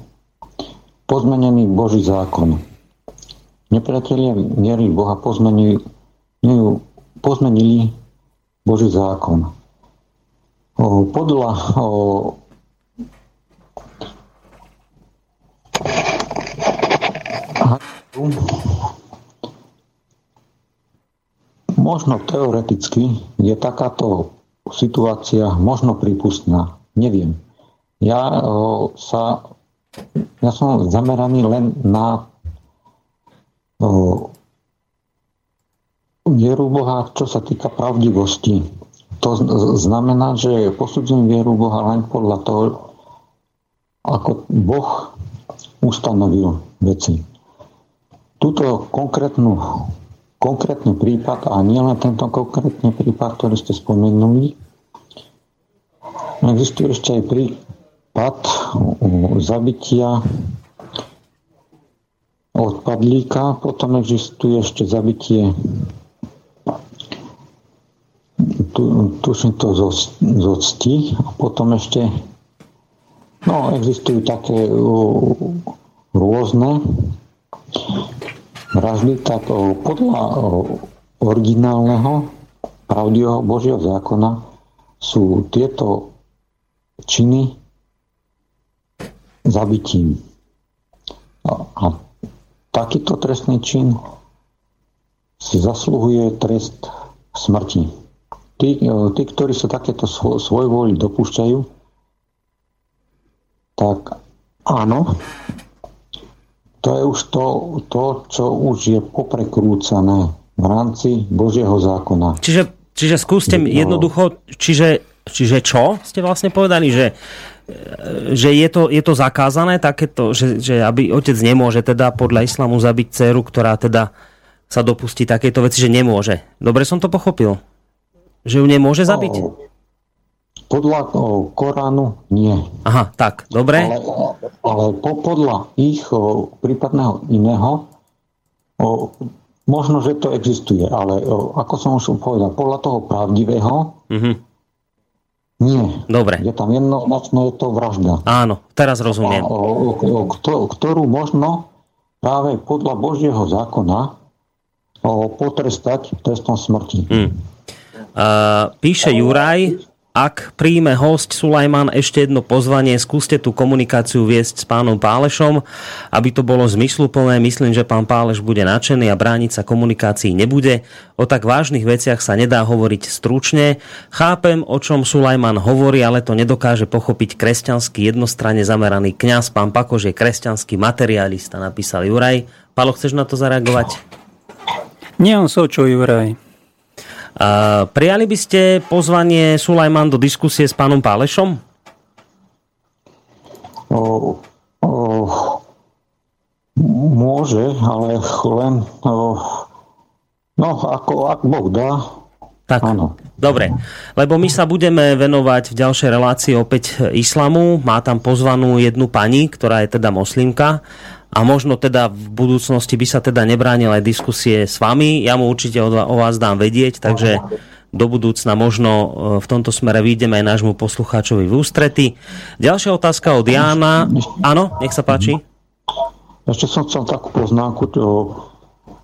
pozmenený Boží zákon. Nepriatelia viery Boha pozmenili, pozmenili Boží zákon. Podľa Možno teoreticky je takáto situácia možno prípustná. Neviem. Ja sa ja som zameraný len na vieru Boha, čo sa týka pravdivosti. To znamená, že posudzujem vieru Boha len podľa toho, ako Boh ustanovil veci. Tuto konkrétnu, konkrétny prípad, a nielen tento konkrétny prípad, ktorý ste spomenuli, existuje ešte aj prípad uh, zabitia odpadlíka, potom existuje ešte zabitie tu, tuším to zo, zo cti. A potom ešte no existujú také uh, rôzne vraždy, tak uh, podľa uh, originálneho pravdivého Božieho zákona sú tieto činy zabitím. A, takýto trestný čin si zasluhuje trest smrti. Tí, e, tí ktorí sa takéto svo, svojvôli dopúšťajú, tak áno, to je už to, to, čo už je poprekrúcané v rámci Božieho zákona. Čiže, čiže skúste mi No. jednoducho, čiže, čiže čo ste vlastne povedali, že že je to, je to zakázané takéto, že, že aby otec nemôže teda podľa islamu zabiť dceru, ktorá teda sa dopustí takéto veci, že nemôže. Dobre som to pochopil? Že ju nemôže zabiť? O, Podľa Koránu nie. Aha, tak, dobre. Ale, ale po, podľa ich o, prípadného iného, o, možno, že to existuje, ale o, ako som už povedal, podľa toho pravdivého, Mhm. Nie. Dobre. Je tam jednoznačne je to vražda. Áno, teraz rozumiem. A, o, o, kto- ktorú možno práve podľa Božieho zákona o, potrestať trestom smrti. Hm. Uh, píše Juraj, ak príjme host Sulajman ešte jedno pozvanie, skúste tú komunikáciu viesť s pánom Pálešom, aby to bolo zmysluplné. Myslím, že pán Páleš bude nadšený a brániť sa komunikácii nebude. O tak vážnych veciach sa nedá hovoriť stručne. Chápem, o čom Sulajman hovorí, ale to nedokáže pochopiť kresťanský jednostranne zameraný kňaz. Pán Pakož je kresťanský materialista, napísal Juraj. Pálo, chceš na to zareagovať? Nie on sočo, Juraj. Prijali by ste pozvanie Sulajman do diskusie s pánom Pálešom? O, o, môže, ale len o, no, ako, ak Boh dá, Tak, áno. dobre. Lebo my sa budeme venovať v ďalšej relácii opäť islamu. Má tam pozvanú jednu pani, ktorá je teda moslimka a možno teda v budúcnosti by sa teda nebránil aj diskusie s vami. Ja mu určite o vás dám vedieť, takže do budúcna možno e, v tomto smere vyjdeme aj nášmu poslucháčovi v ústrety. Ďalšia otázka od Jána. Áno, nech sa páči. Ešte som chcel takú poznámku,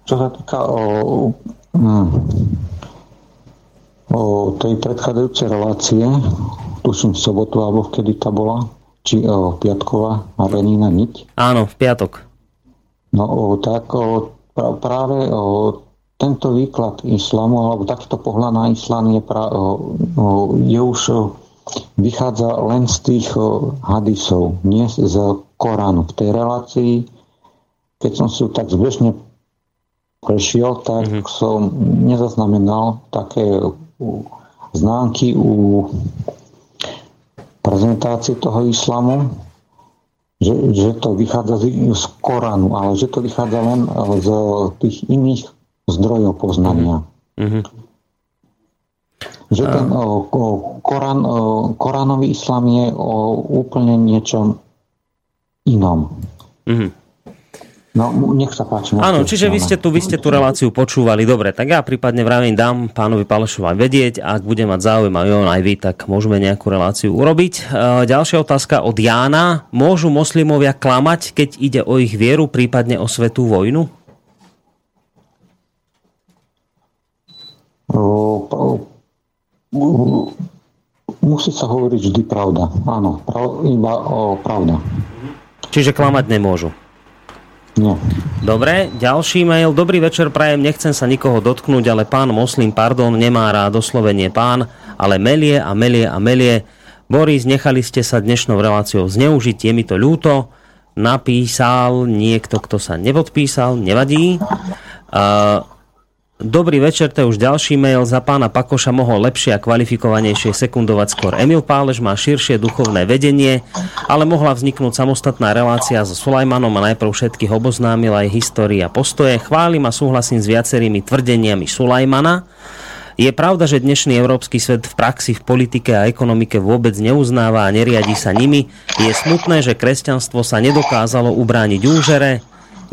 čo, sa týka o, hm, o tej predchádzajúcej relácie, tuším v sobotu, alebo vkedy tá bola, či o, piatková Arenina niť. Áno, v piatok. No o, tak o, pra, práve o, tento výklad islamu, alebo takýto pohľad na islám je, pra, o, o, je už o, vychádza len z tých o, hadisov, nie z Koránu. V tej relácii, keď som si ju tak zbežne prešiel, tak mm-hmm. som nezaznamenal také známky u prezentácie toho islamu, že, že to vychádza z, z Koránu, ale že to vychádza len z tých iných zdrojov poznania. Mhm. že ten o, o, Korán, o, Koránový islám je o úplne niečom inom. Mhm. No, nech sa páči. Áno, čiže vy ste, tu, vy ste tú reláciu počúvali. Dobre, tak ja prípadne vravím dám pánovi Palešovi vedieť. Ak bude mať záujem aj on, aj vy, tak môžeme nejakú reláciu urobiť. E, ďalšia otázka od Jána. Môžu moslimovia klamať, keď ide o ich vieru, prípadne o svetú vojnu? Musí sa hovoriť vždy pravda. Áno, prav, iba o, pravda. Čiže klamať nemôžu. Nie. Dobre, ďalší mail. Dobrý večer, prajem, nechcem sa nikoho dotknúť, ale pán Moslim, pardon, nemá rád oslovenie pán, ale melie a melie a melie. Boris, nechali ste sa dnešnou reláciou zneužiť, je mi to ľúto. Napísal niekto, kto sa nepodpísal, nevadí. Uh, Dobrý večer, to je už ďalší mail. Za pána Pakoša mohol lepšie a kvalifikovanejšie sekundovať skôr Emil Pálež, má širšie duchovné vedenie, ale mohla vzniknúť samostatná relácia so Sulajmanom a najprv všetkých oboznámil aj história postoje. Chválim a súhlasím s viacerými tvrdeniami Sulajmana. Je pravda, že dnešný európsky svet v praxi, v politike a ekonomike vôbec neuznáva a neriadi sa nimi. Je smutné, že kresťanstvo sa nedokázalo ubrániť úžere,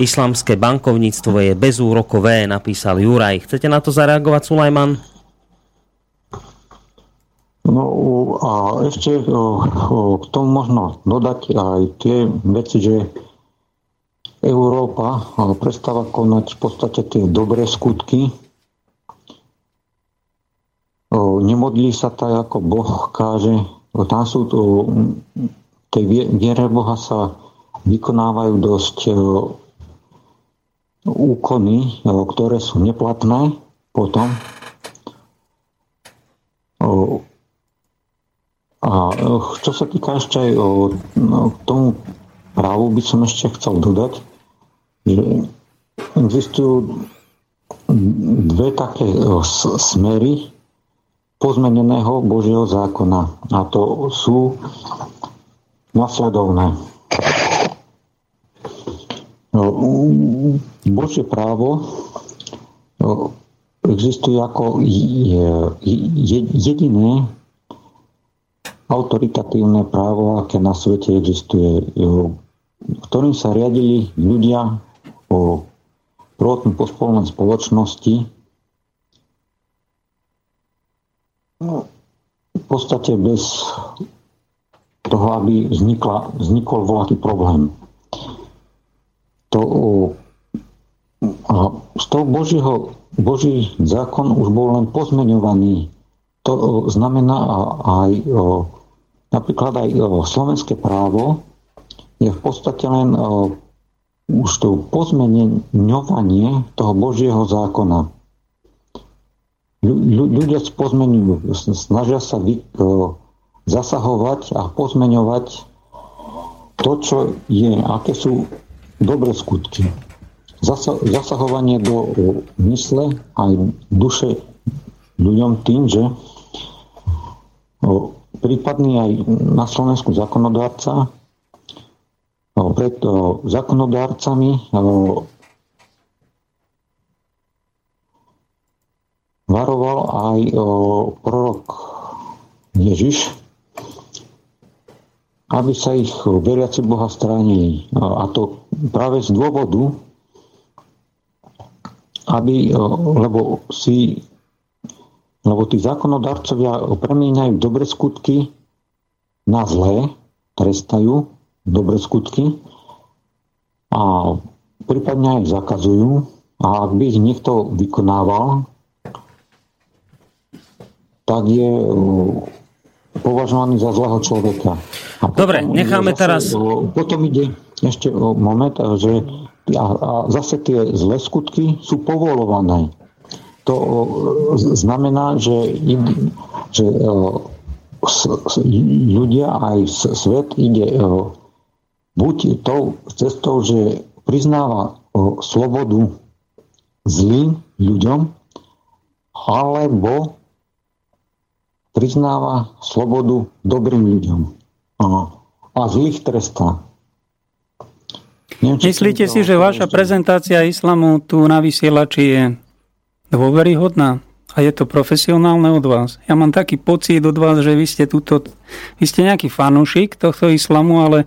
Islamské bankovníctvo je bezúrokové, napísal Juraj. Chcete na to zareagovať, Sulajman? No a ešte k tomu možno dodať aj tie veci, že Európa prestáva konať v podstate tie dobré skutky. Nemodlí sa tak, ako Boh káže. Tam sú to, viere Boha sa vykonávajú dosť úkony, ktoré sú neplatné potom. A čo sa týka ešte aj no, k tomu právu, by som ešte chcel dodať, že existujú dve také smery pozmeneného Božieho zákona. A to sú nasledovné. Božie právo existuje ako jediné autoritatívne právo, aké na svete existuje, ktorým sa riadili ľudia o prvotnú pospolnej spoločnosti. No, v podstate bez toho, aby vznikla, vznikol volatý problém. To a z toho Božího, Boží zákon už bol len pozmeňovaný. To znamená aj napríklad aj slovenské právo je v podstate len už to pozmeňovanie toho Božieho zákona. Ľudia pozmeňujú, snažia sa vy, zasahovať a pozmeňovať to, čo je, aké sú dobré skutky. Zasahovanie do mysle aj duše ľuďom tým, že prípadný aj na Slovensku zákonodárca pred zákonodárcami varoval aj prorok Ježiš, aby sa ich veriaci Boha stránili. A to práve z dôvodu, aby, lebo si lebo tí zákonodarcovia premieňajú dobre skutky na zlé, trestajú dobre skutky a prípadne aj zakazujú a ak by ich niekto vykonával, tak je považovaný za zlého človeka. A Dobre, necháme teraz... Potom ide ešte o moment, že a, a zase tie zlé skutky sú povolované. To znamená, že, že ľudia aj svet ide buď tou cestou, že priznáva slobodu zlým ľuďom, alebo priznáva slobodu dobrým ľuďom a zlých trestá. Myslíte si, že vaša prezentácia islamu tu na vysielači je dôveryhodná? a je to profesionálne od vás. Ja mám taký pocit od vás, že vy ste, tuto, vy ste nejaký fanúšik tohto islamu, ale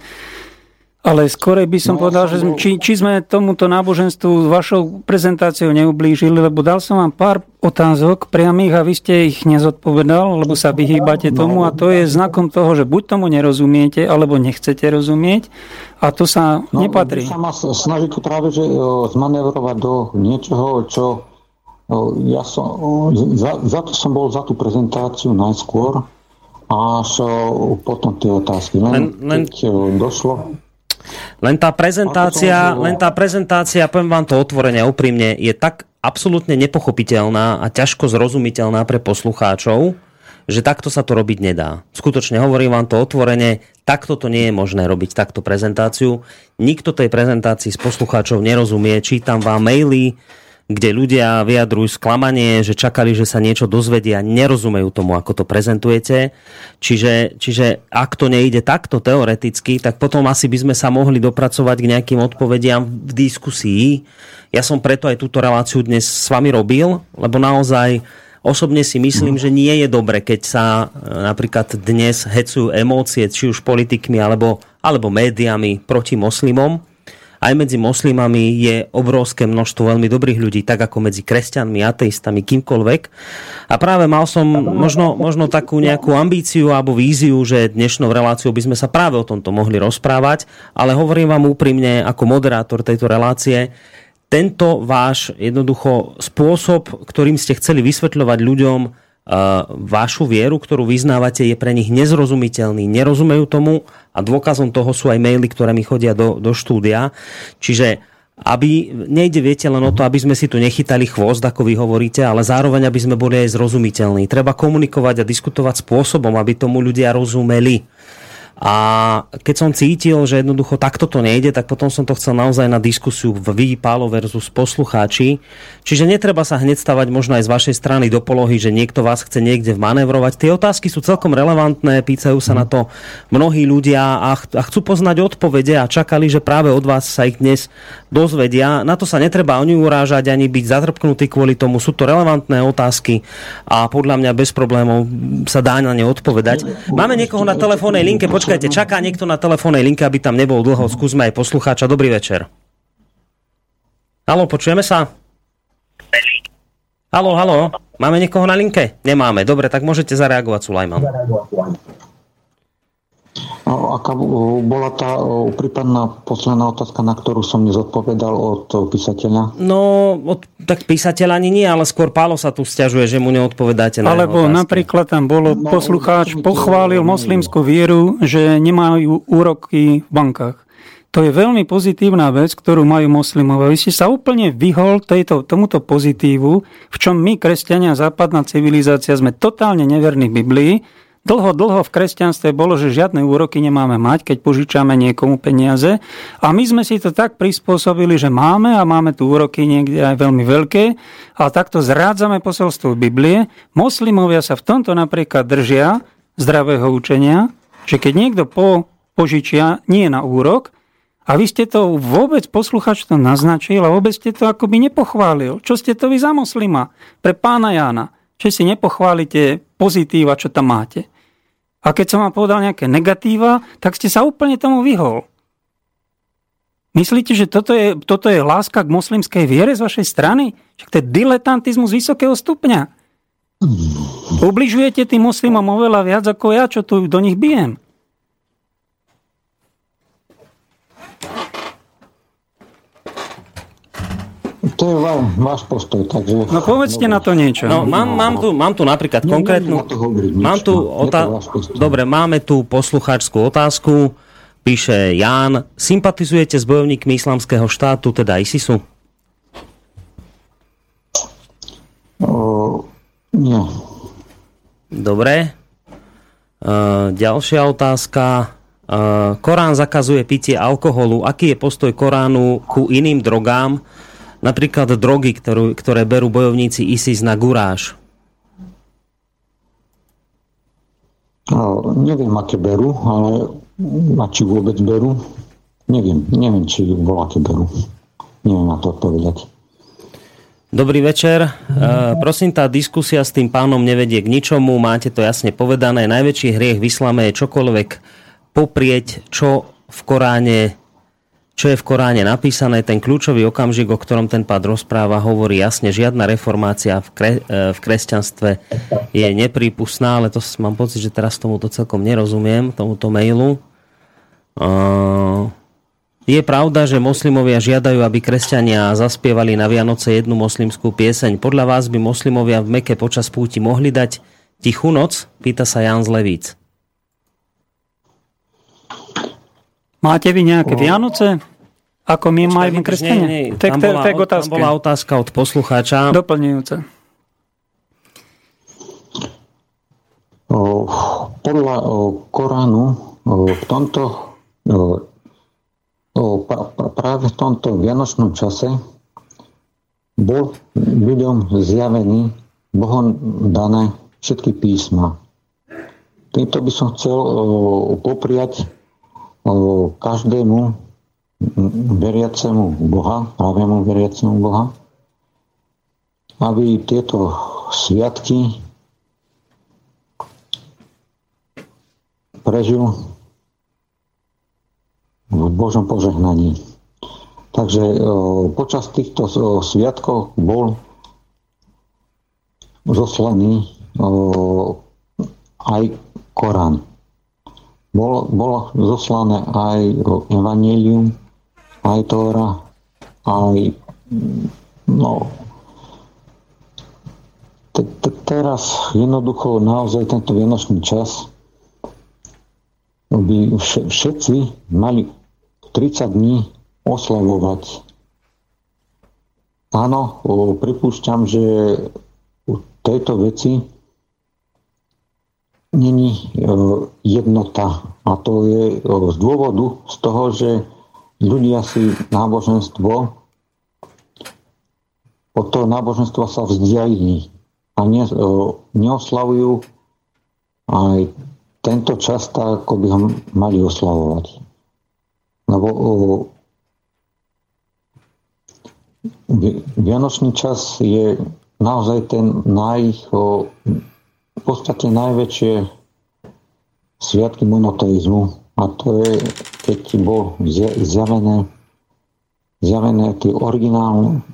ale skôr by som no, povedal, že sme, či, či sme tomuto náboženstvu s vašou prezentáciou neublížili, lebo dal som vám pár otázok priamých a vy ste ich nezodpovedal, lebo sa vyhýbate no. tomu a to je znakom toho, že buď tomu nerozumiete, alebo nechcete rozumieť a to sa no, nepatrí. sa ma snaží tu práve že zmanevrovať do niečoho, čo ja som, za, za to som bol za tú prezentáciu najskôr až potom tie otázky. Len, len, keď došlo len tá prezentácia, len tá prezentácia, poviem vám to otvorene, úprimne, je tak absolútne nepochopiteľná a ťažko zrozumiteľná pre poslucháčov, že takto sa to robiť nedá. Skutočne hovorím vám to otvorene, takto to nie je možné robiť, takto prezentáciu. Nikto tej prezentácii z poslucháčov nerozumie, čítam vám maily, kde ľudia vyjadrujú sklamanie, že čakali, že sa niečo dozvedia, nerozumejú tomu, ako to prezentujete. Čiže, čiže ak to nejde takto teoreticky, tak potom asi by sme sa mohli dopracovať k nejakým odpovediam v diskusii. Ja som preto aj túto reláciu dnes s vami robil, lebo naozaj osobne si myslím, že nie je dobre, keď sa e, napríklad dnes hecujú emócie, či už politikmi alebo, alebo médiami proti moslimom aj medzi moslimami je obrovské množstvo veľmi dobrých ľudí, tak ako medzi kresťanmi, ateistami, kýmkoľvek. A práve mal som možno, možno takú nejakú ambíciu alebo víziu, že dnešnou reláciou by sme sa práve o tomto mohli rozprávať, ale hovorím vám úprimne ako moderátor tejto relácie, tento váš jednoducho spôsob, ktorým ste chceli vysvetľovať ľuďom, vašu vieru, ktorú vyznávate, je pre nich nezrozumiteľný, nerozumejú tomu a dôkazom toho sú aj maily, ktoré mi chodia do, do štúdia. Čiže aby nejde, viete, len o to, aby sme si tu nechytali chvost, ako vy hovoríte, ale zároveň, aby sme boli aj zrozumiteľní. Treba komunikovať a diskutovať spôsobom, aby tomu ľudia rozumeli. A keď som cítil, že jednoducho takto to nejde, tak potom som to chcel naozaj na diskusiu v vy, Pálo versus poslucháči. Čiže netreba sa hneď stavať možno aj z vašej strany do polohy, že niekto vás chce niekde vmanevrovať. Tie otázky sú celkom relevantné, pýtajú sa na to mnohí ľudia a, ch- a chcú poznať odpovede a čakali, že práve od vás sa ich dnes dozvedia. Na to sa netreba ani urážať, ani byť zatrpknutý kvôli tomu. Sú to relevantné otázky a podľa mňa bez problémov sa dá na ne odpovedať. Máme niekoho na telefónnej linke, počkaj, Počkajte, čaká niekto na telefónnej linke, aby tam nebol dlho. Skúsme aj poslucháča. Dobrý večer. Halo, počujeme sa? Halo, halo. Máme niekoho na linke? Nemáme. Dobre, tak môžete zareagovať, Sulajman. No, aká bola tá prípadná posledná otázka, na ktorú som nezodpovedal od písateľa? No, od, tak písateľ ani nie, ale skôr Pálo sa tu stiažuje, že mu neodpovedáte na Alebo napríklad tam bolo, no, poslucháč pochválil moslimskú vieru, že nemajú úroky v bankách. To je veľmi pozitívna vec, ktorú majú moslimové. Vy ste sa úplne vyhol tejto, tomuto pozitívu, v čom my, kresťania, západná civilizácia, sme totálne neverní Biblii, Dlho, dlho v kresťanstve bolo, že žiadne úroky nemáme mať, keď požičame niekomu peniaze. A my sme si to tak prispôsobili, že máme a máme tu úroky niekde aj veľmi veľké. A takto zrádzame posolstvo Biblie. Moslimovia sa v tomto napríklad držia zdravého učenia, že keď niekto po, požičia nie na úrok, a vy ste to vôbec, posluchač to naznačil a vôbec ste to akoby nepochválil. Čo ste to vy za moslima? Pre pána Jána. Či si nepochválite pozitíva, čo tam máte. A keď som vám povedal nejaké negatíva, tak ste sa úplne tomu vyhol. Myslíte, že toto je, toto je láska k moslimskej viere z vašej strany? Však to je diletantizmus vysokého stupňa. Ubližujete tým moslimom oveľa viac ako ja, čo tu do nich bijem. To je váš postoj, takže... No povedzte na to niečo. No, mám, mám, tu, mám tu napríklad no, konkrétnu... Mám tu otá... Dobre, máme tu poslucháčskú otázku. Píše Ján, sympatizujete s bojovníkmi islamského štátu, teda ISISu? O, nie. Dobre. Uh, ďalšia otázka. Uh, Korán zakazuje pitie alkoholu. Aký je postoj Koránu ku iným drogám? Napríklad drogy, ktorú, ktoré berú bojovníci ISIS na guráž. No, neviem, aké berú, ale a či vôbec berú, neviem. Neviem, či aké berú. Neviem na to odpovedať. Dobrý večer. Uh, prosím, tá diskusia s tým pánom nevedie k ničomu. Máte to jasne povedané. Najväčší hriech v islame je čokoľvek poprieť, čo v Koráne čo je v Koráne napísané, ten kľúčový okamžik, o ktorom ten pád rozpráva, hovorí jasne, žiadna reformácia v, kre, e, v kresťanstve je neprípustná, ale to mám pocit, že teraz tomuto celkom nerozumiem, tomuto mailu. Uh, je pravda, že moslimovia žiadajú, aby kresťania zaspievali na Vianoce jednu moslimskú pieseň. Podľa vás by moslimovia v Meke počas púti mohli dať tichú noc? Pýta sa Jan z Levíc. Máte vy nejaké Vianoce? Ako my máme kresťania? Nie, nie. Tam, bola, tam bola otázka od poslucháča. Doplňujúce. O, podľa o, Koránu o, v tomto o, o, práve v tomto vianočnom čase bol ľuďom zjavený Bohom dané všetky písma. Týmto by som chcel o, popriať každému veriacemu Boha, pravému veriacemu Boha, aby tieto sviatky prežil v Božom požehnaní. Takže počas týchto sviatkov bol zoslaný aj Korán bolo, bolo zoslané aj Evangelium, aj Tóra, aj no, teraz jednoducho naozaj tento vianočný čas by všetci mali 30 dní oslavovať. Áno, pripúšťam, že tejto veci není e, jednota. A to je e, z dôvodu z toho, že ľudia si náboženstvo od toho náboženstva sa vzdialí a ne, e, neoslavujú aj tento čas tak, ako by ho mali oslavovať. Lebo Vianočný čas je naozaj ten naj, podstate najväčšie sviatky monoteizmu a to je, keď bol zjavené, zjavené tie originálne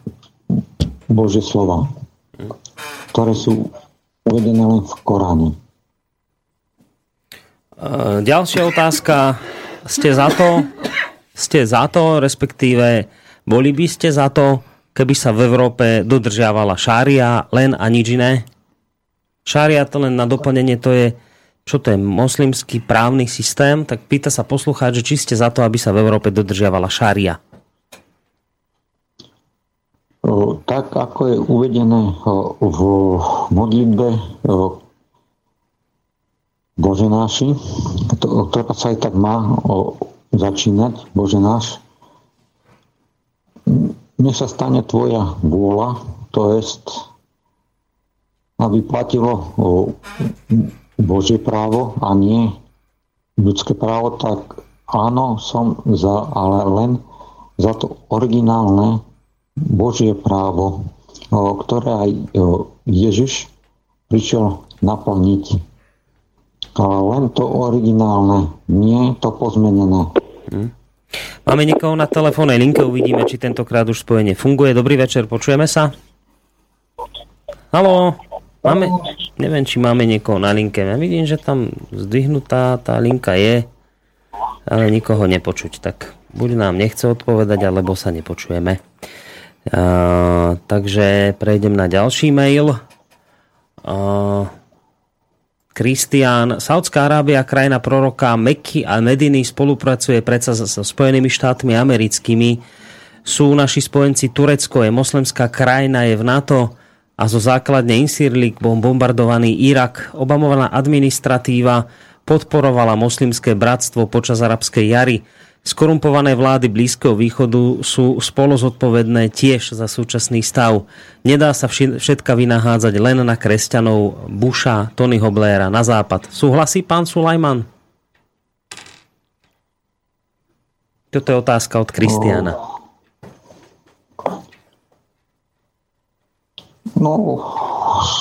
Božie slova, ktoré sú uvedené len v Koráne. Ďalšia otázka. Ste za to, ste za to, respektíve boli by ste za to, keby sa v Európe dodržiavala šária len a nič iné? Šária to len na doplnenie, to je, čo to je, moslimský právny systém, tak pýta sa poslucháč, či ste za to, aby sa v Európe dodržiavala šária. Tak, ako je uvedené v modlitbe Bože náši, ktorá sa aj tak má začínať, Bože náš, nech sa stane Tvoja vôľa, to jest aby platilo Božie právo a nie ľudské právo, tak áno, som za, ale len za to originálne Božie právo, ktoré aj Ježiš prišiel naplniť. Ale len to originálne, nie to pozmenené. Hm. Máme niekoho na telefónnej linke, uvidíme, či tentokrát už spojenie funguje. Dobrý večer, počujeme sa? Haló? Máme, neviem, či máme niekoho na linke. Ja vidím, že tam zdvihnutá tá linka je, ale nikoho nepočuť. Tak buď nám nechce odpovedať, alebo sa nepočujeme. Uh, takže prejdem na ďalší mail. Kristián, uh, Saudská Arábia, krajina proroka Meky a Mediny spolupracuje predsa so Spojenými štátmi americkými. Sú naši spojenci Turecko, je moslemská krajina, je v NATO a zo základne Insirlik bol bombardovaný Irak. Obamovaná administratíva podporovala moslimské bratstvo počas arabskej jary. Skorumpované vlády Blízkeho východu sú spolo zodpovedné tiež za súčasný stav. Nedá sa všetka vynahádzať len na kresťanov Busha, Tonyho Blaira na západ. Súhlasí pán Sulajman? Toto je otázka od Kristiana. No,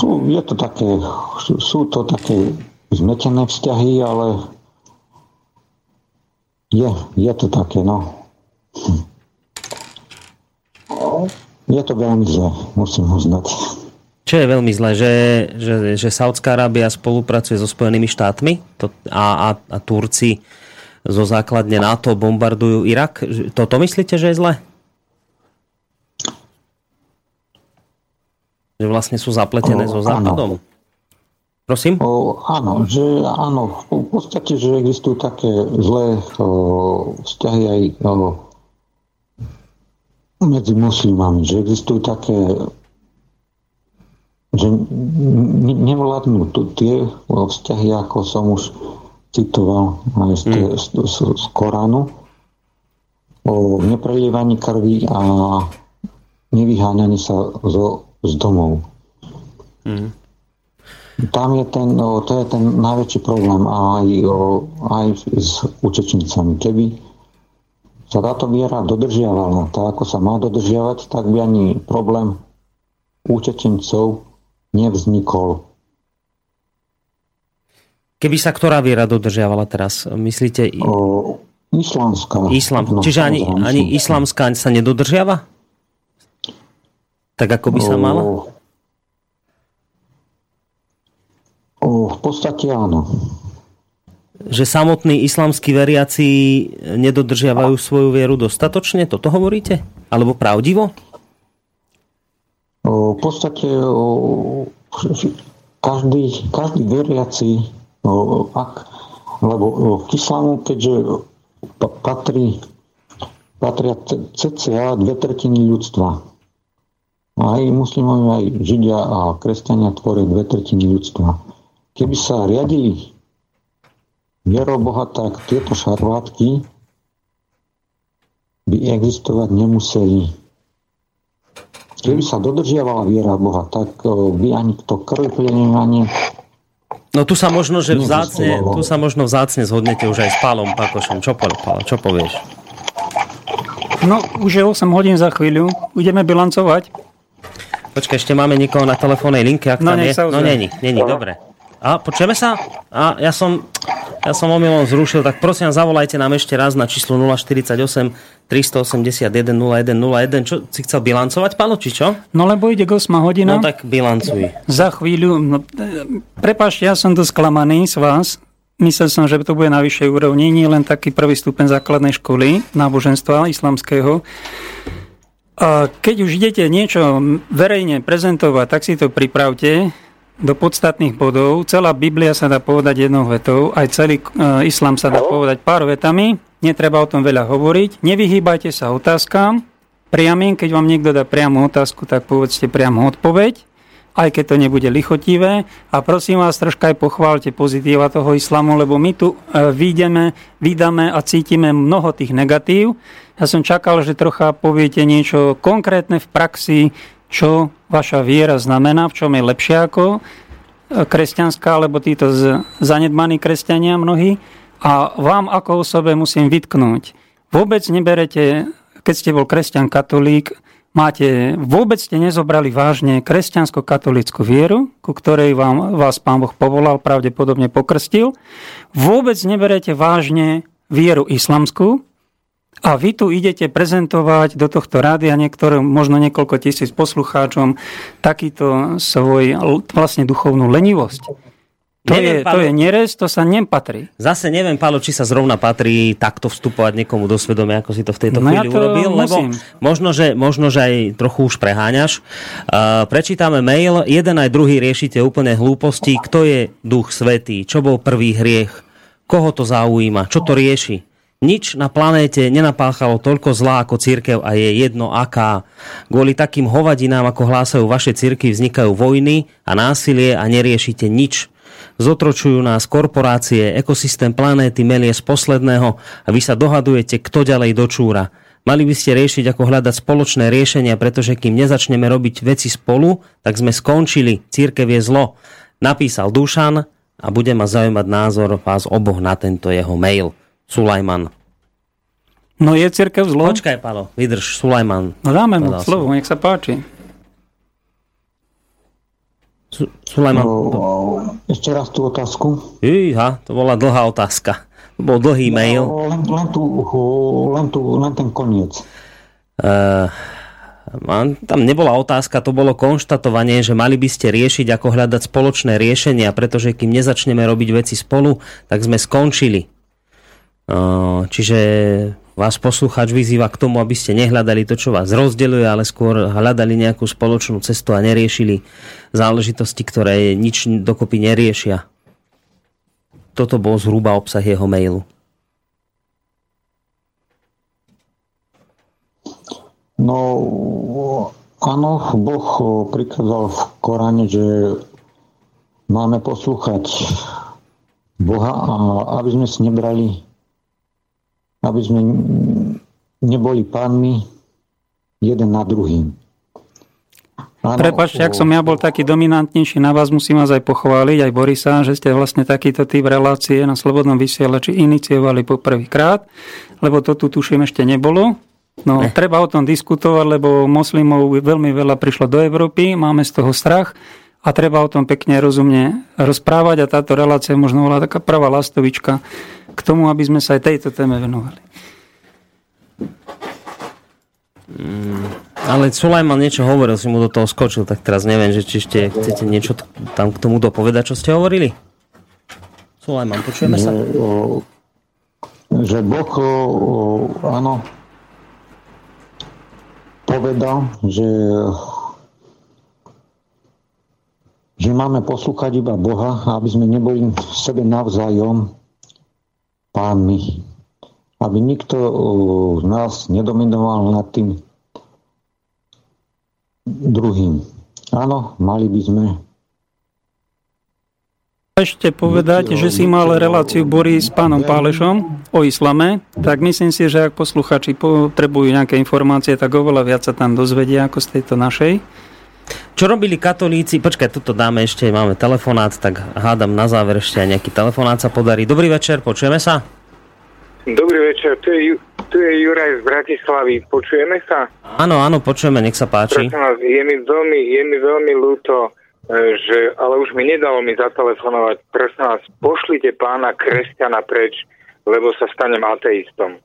sú, je to také, sú, sú to také zmetené vzťahy, ale je, je to také, no. Je to veľmi zle, musím uznať. Čo je veľmi zlé, že, že, že Saudská Arábia spolupracuje so Spojenými štátmi to, a, a, a Turci zo základne NATO bombardujú Irak. Toto myslíte, že je zle? Že vlastne sú zapletené o, so Západom? Áno. Prosím? O, áno, že áno, v podstate, že existujú také zlé o, vzťahy aj o, medzi muslimami, že existujú také že nevládnu tu tie vzťahy, ako som už citoval aj z, mm. z, z, z Koránu o neprelievaní krvi a nevyháňaní sa zo z domov. Mm. Tam je ten, no, to je ten najväčší problém aj, o, aj s učečnicami. Keby sa táto viera dodržiavala tak, ako sa má dodržiavať, tak by ani problém utečencov nevznikol. Keby sa ktorá viera dodržiavala teraz? Myslíte? O, islamská. Islam. No, Čiže ani, ani islamská sa nedodržiava? Tak ako by sa mala? O, v podstate áno. Že samotní islamskí veriaci nedodržiavajú svoju vieru dostatočne? Toto hovoríte? Alebo pravdivo? O, v podstate o, každý, každý veriaci, o, ak, lebo o, k islamu, keďže patrí, patria cca dve tretiny ľudstva, aj muslimovia, aj židia a kresťania tvoria dve tretiny ľudstva. Keby sa riadili vierou Boha, tak tieto šarvátky by existovať nemuseli. Keby sa dodržiavala viera Boha, tak by ani to krvplenie No tu sa možno, že vzácne, tu sa možno vzácne zhodnete už aj s Pálom Pakošom. Čo, po, čo povieš? No, už je 8 hodín za chvíľu. Ideme bilancovať. Počkaj, ešte máme niekoho na telefónnej linke, ak no, tam je. No není, není, dobre. A počujeme sa? A ja som, ja som omylom zrušil, tak prosím, zavolajte nám ešte raz na číslo 048 381 0101. Čo si chcel bilancovať, Pálo, či čo? No lebo ide 8 hodina. No tak bilancuj. Za chvíľu, no, prepáčte, ja som to sklamaný z vás. Myslel som, že to bude na vyššej úrovni, nie len taký prvý stupeň základnej školy náboženstva islamského. Keď už idete niečo verejne prezentovať, tak si to pripravte do podstatných bodov. Celá Biblia sa dá povedať jednou vetou, aj celý uh, islám sa dá povedať pár vetami. Netreba o tom veľa hovoriť. Nevyhýbajte sa otázkam. Priamým, keď vám niekto dá priamu otázku, tak povedzte priamu odpoveď aj keď to nebude lichotivé. A prosím vás, troška aj pochválte pozitíva toho islamu, lebo my tu e, vyjdeme, vydáme a cítime mnoho tých negatív. Ja som čakal, že trocha poviete niečo konkrétne v praxi, čo vaša viera znamená, v čom je lepšia ako e, kresťanská, alebo títo zanedbaní kresťania mnohí. A vám ako osobe musím vytknúť. Vôbec neberete, keď ste bol kresťan katolík, máte, vôbec ste nezobrali vážne kresťansko-katolickú vieru, ku ktorej vám, vás pán Boh povolal, pravdepodobne pokrstil. Vôbec neberete vážne vieru islamskú a vy tu idete prezentovať do tohto rádia niektorým, možno niekoľko tisíc poslucháčom takýto svoj vlastne duchovnú lenivosť. To, neviem, je, Pálo, to je nerez, to sa nepatrí. Zase neviem, Pálo, či sa zrovna patrí takto vstupovať niekomu do svedomia, ako si to v tejto no chvíli ja urobil, musím. lebo možno že, možno, že aj trochu už preháňaš. Uh, prečítame mail, jeden aj druhý riešite úplne hlúposti. Kto je duch svetý? Čo bol prvý hriech? Koho to zaujíma? Čo to rieši? Nič na planéte nenapáchalo toľko zlá ako církev a je jedno aká. Kvôli takým hovadinám, ako hlásajú vaše círky, vznikajú vojny a násilie a neriešite nič zotročujú nás korporácie, ekosystém planéty melie z posledného a vy sa dohadujete, kto ďalej dočúra. Mali by ste riešiť, ako hľadať spoločné riešenia, pretože kým nezačneme robiť veci spolu, tak sme skončili. Církev je zlo. Napísal Dušan a bude ma zaujímať názor vás oboch na tento jeho mail. Sulajman. No je církev zlo? Počkaj, Palo, vydrž, Sulajman. No dáme mu slovo, nech sa páči. Sulejman. No, ešte raz tú otázku. Iha, to bola dlhá otázka. To bol dlhý mail. No, len, len, tu, len, tu, len ten koniec. Uh, tam nebola otázka, to bolo konštatovanie, že mali by ste riešiť, ako hľadať spoločné riešenia, pretože kým nezačneme robiť veci spolu, tak sme skončili. Uh, čiže vás poslucháč vyzýva k tomu, aby ste nehľadali to, čo vás rozdeľuje, ale skôr hľadali nejakú spoločnú cestu a neriešili záležitosti, ktoré nič dokopy neriešia. Toto bol zhruba obsah jeho mailu. No, áno, Boh prikázal v Koráne, že máme poslúchať Boha a aby sme si nebrali aby sme neboli pánmi jeden na druhým. Prepačte, ak som ja bol taký dominantnejší na vás, musím vás aj pochváliť, aj Borisa, že ste vlastne takýto typ relácie na Slobodnom vysielači iniciovali po prvýkrát, lebo to tu tuším ešte nebolo. No, ne. treba o tom diskutovať, lebo moslimov veľmi veľa prišlo do Európy, máme z toho strach a treba o tom pekne rozumne rozprávať a táto relácia možno bola taká prvá lastovička k tomu, aby sme sa aj tejto téme venovali. Mm, ale Sulajman niečo hovoril, si mu do toho skočil, tak teraz neviem, že či ešte chcete niečo tam k tomu dopovedať, čo ste hovorili? Sulajman, počujeme sa? No, že Boh, áno, povedal, že že máme poslúchať iba Boha, aby sme neboli sebe navzájom pánmi. Aby nikto z nás nedominoval nad tým druhým. Áno, mali by sme ešte povedať, že si mal reláciu Boris s pánom Pálešom o islame, tak myslím si, že ak posluchači potrebujú nejaké informácie, tak oveľa viac sa tam dozvedia ako z tejto našej. Čo robili katolíci? Počkaj, tuto dáme ešte, máme telefonát, tak hádam na záver ešte aj nejaký telefonát sa podarí. Dobrý večer, počujeme sa? Dobrý večer, tu je, tu je Juraj z Bratislavy, počujeme sa? Áno, áno, počujeme, nech sa páči. Prosím vás, je mi veľmi, je mi veľmi ľúto, e, že, ale už mi nedalo mi zatelefonovať. Prosím vás, pošlite pána kresťana preč, lebo sa stanem ateistom.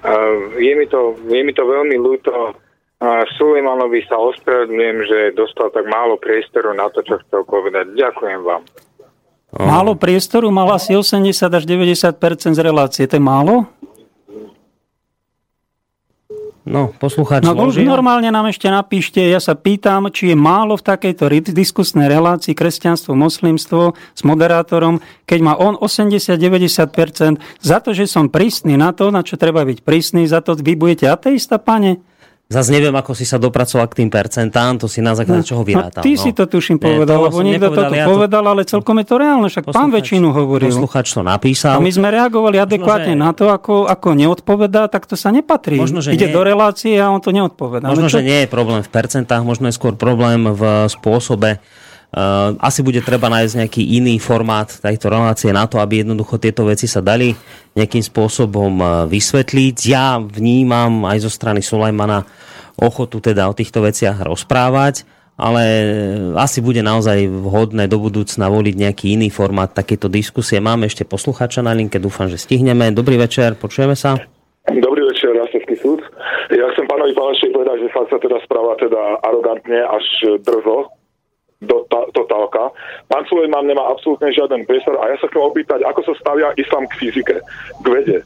Uh, je, mi to, je mi to veľmi ľúto, Sulejmanovi sa ospravedlňujem, že dostal tak málo priestoru na to, čo chcel povedať. Ďakujem vám. Málo priestoru, mal asi 80 až 90 z relácie. To je málo? No, poslucháč no, Normálne nám ešte napíšte, ja sa pýtam, či je málo v takejto diskusnej relácii kresťanstvo, moslimstvo s moderátorom, keď má on 80-90% za to, že som prísny na to, na čo treba byť prísny, za to vy budete ateista, pane? Zas neviem, ako si sa dopracoval k tým percentám, to si na základe no, čoho vyrátal. No, ty no. si to tuším povedal, lebo niekto to ja povedal, ale celkom je to reálne, však pán väčšinu hovoril. Posluchač to napísal. A my sme reagovali adekvátne možno, že... na to, ako, ako neodpovedá, tak to sa nepatrí. Možno, že Ide nie. do relácie a on to neodpovedá. Možno, čo... že nie je problém v percentách, možno je skôr problém v spôsobe, Uh, asi bude treba nájsť nejaký iný formát tejto relácie na to, aby jednoducho tieto veci sa dali nejakým spôsobom uh, vysvetliť. Ja vnímam aj zo strany Sulajmana ochotu teda o týchto veciach rozprávať, ale asi bude naozaj vhodné do budúcna voliť nejaký iný formát takéto diskusie. Máme ešte posluchača na linke, dúfam, že stihneme. Dobrý večer, počujeme sa. Dobrý večer, Rastovský súd. Ja chcem pánovi Pálešovi povedať, že sa teda správa teda arogantne až drzo, do totálka. Pán Sulejman nemá absolútne žiaden priestor a ja sa chcem opýtať, ako sa stavia islám k fyzike, k vede.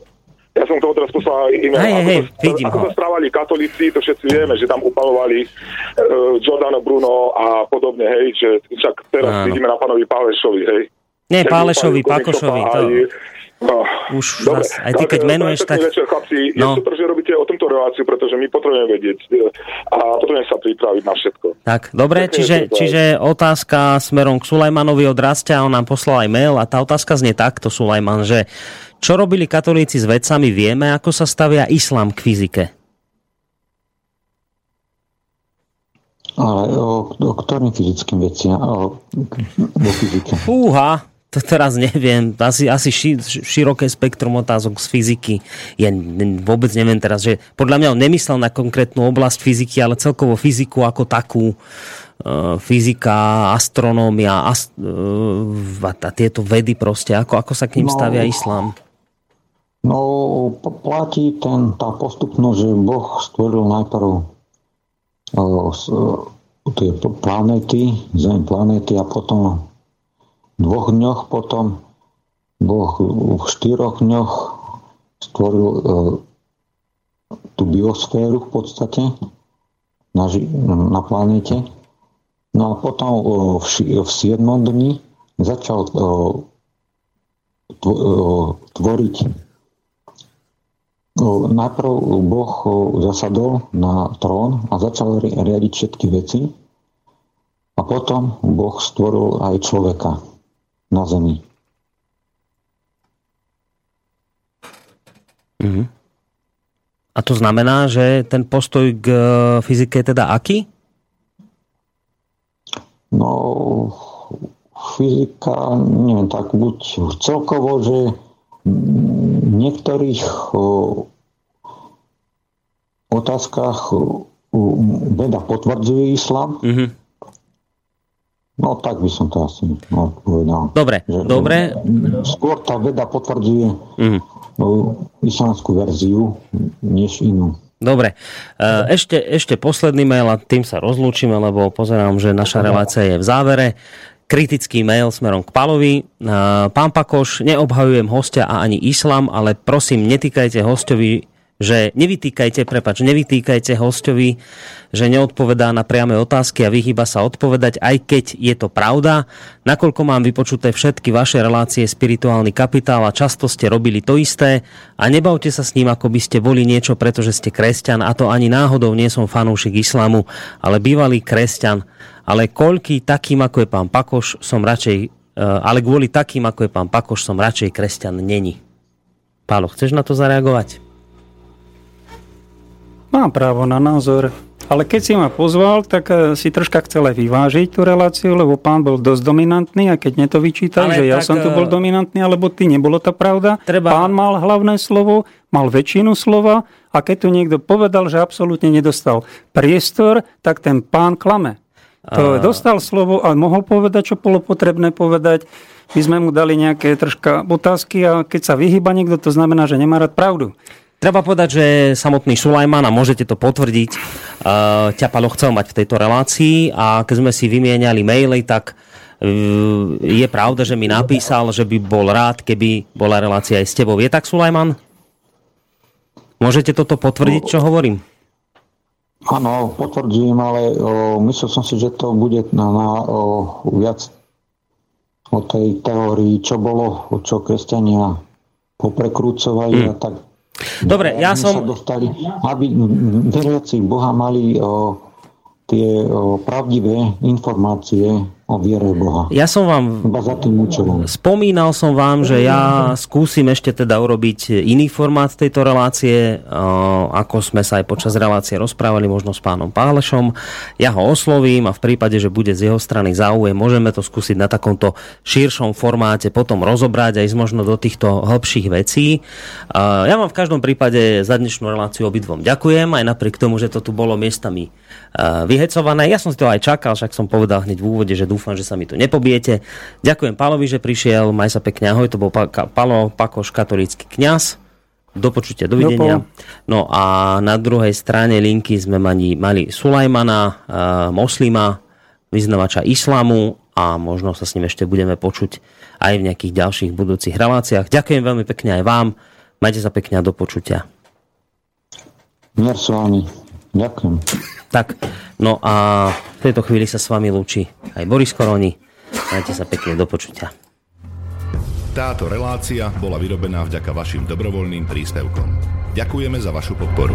Ja som tomu teraz poslal e-mail. Hej, ako, hej, sa, ako sa správali katolíci, to všetci vieme, že tam upalovali uh, Giordano Bruno a podobne, hej, že však teraz Áno. vidíme na pánovi Pálešovi, hej. Nie, Pálešovi, Pakošovi. To... No, už Dobre, zas, aj ty keď menuješ, tak... Večer, chlapci, no. je super, že robíte o tomto reláciu, pretože my potrebujeme vedieť e, a potrebujeme sa pripraviť na všetko. Tak, dobre, čiže, čiže otázka smerom k Sulajmanovi od Rastia, on nám poslal aj mail a tá otázka znie takto, Sulajman, že čo robili katolíci s vedcami, vieme, ako sa stavia islám k fyzike. Ale o, o ktorým fyzickým veciam? O, o fyzike. Fúha, to teraz neviem, asi, asi ši, široké spektrum otázok z fyziky. Ja vôbec neviem teraz, že podľa mňa on nemyslel na konkrétnu oblasť fyziky, ale celkovo fyziku ako takú. fyzika, astronómia ast, a tieto vedy proste, ako, ako sa k ním no, stavia islám? No, platí ten, tá postupnosť, že Boh stvoril najprv tie planéty, Zem planéty a potom v dvoch dňoch potom Boh v štyroch dňoch stvoril e, tú biosféru v podstate na, na planéte. No a potom e, v, v 7. dni začal e, tvo, e, tvoriť Najprv Boh zasadol na trón a začal riadiť všetky veci a potom Boh stvoril aj človeka na zemi. Mm-hmm. A to znamená, že ten postoj k e, fyzike je teda aký? No, fyzika, neviem, tak buď celkovo, že niektorých otázkach veda potvrdzuje islám. Mm-hmm. No tak by som to asi povedal. Dobre, že, dobre. Skôr tá veda potvrdzuje mm-hmm. islamskú verziu, než inú. Dobre, e, ešte, ešte posledný mail a tým sa rozlúčime, lebo pozerám, že naša relácia je v závere kritický mail smerom k Palovi. Pán Pakoš, neobhajujem hostia a ani islam, ale prosím, netýkajte hostovi že nevytýkajte, prepač, nevytýkajte hostovi, že neodpovedá na priame otázky a vyhýba sa odpovedať, aj keď je to pravda. Nakoľko mám vypočuté všetky vaše relácie spirituálny kapitál a často ste robili to isté a nebavte sa s ním, ako by ste boli niečo, pretože ste kresťan a to ani náhodou nie som fanúšik islamu, ale bývalý kresťan ale koľký takým, ako je pán Pakoš, som radšej, e, ale kvôli takým, ako je pán Pakoš, som radšej kresťan není. Pálo, chceš na to zareagovať? Mám právo na názor. Ale keď si ma pozval, tak e, si troška chcel aj vyvážiť tú reláciu, lebo pán bol dosť dominantný a keď ne to vyčítal, ale že ja som tu bol e, dominantný, alebo ty, nebolo to pravda. Treba... Pán mal hlavné slovo, mal väčšinu slova a keď tu niekto povedal, že absolútne nedostal priestor, tak ten pán klame. To dostal slovo a mohol povedať, čo bolo potrebné povedať. My sme mu dali nejaké troška otázky a keď sa vyhýba niekto, to znamená, že nemá rád pravdu. Treba povedať, že samotný Sulajman, a môžete to potvrdiť, uh, ťa Palo chcel mať v tejto relácii a keď sme si vymieniali maily, tak uh, je pravda, že mi napísal, že by bol rád, keby bola relácia aj s tebou. Je tak, Sulajman? Môžete toto potvrdiť, čo hovorím? Áno, potvrdím, ale o, myslel som si, že to bude na, na o, viac o tej teórii, čo bolo, čo kresťania poprekrúcovali hmm. a tak. Dobre, ja som... Sa dostali, aby veriaci Boha mali o, tie o, pravdivé informácie o viere Boha. Ja som vám... Iba za tým účelom. Spomínal som vám, že ja skúsim ešte teda urobiť iný formát tejto relácie, ako sme sa aj počas relácie rozprávali možno s pánom Pálešom. Ja ho oslovím a v prípade, že bude z jeho strany záujem, môžeme to skúsiť na takomto širšom formáte potom rozobrať aj možno do týchto hĺbších vecí. Ja vám v každom prípade za dnešnú reláciu obidvom ďakujem, aj napriek tomu, že to tu bolo miestami vyhecované. Ja som si to aj čakal, však som povedal hneď v úvode, že dúfam, že sa mi tu nepobijete. Ďakujem Pálovi, že prišiel, maj sa pekne, ahoj, to bol Palo Pakoš, katolícky kňaz. Do počutia, dovidenia. No a na druhej strane linky sme mali, mali Sulajmana, uh, moslima, vyznavača islamu a možno sa s ním ešte budeme počuť aj v nejakých ďalších budúcich reláciách. Ďakujem veľmi pekne aj vám. Majte sa pekne a do počutia. Mier s vami. Ďakujem. Tak, no a v tejto chvíli sa s vami lúči aj Boris Koroni. Majte sa pekne, do počutia. Táto relácia bola vyrobená vďaka vašim dobrovoľným príspevkom. Ďakujeme za vašu podporu.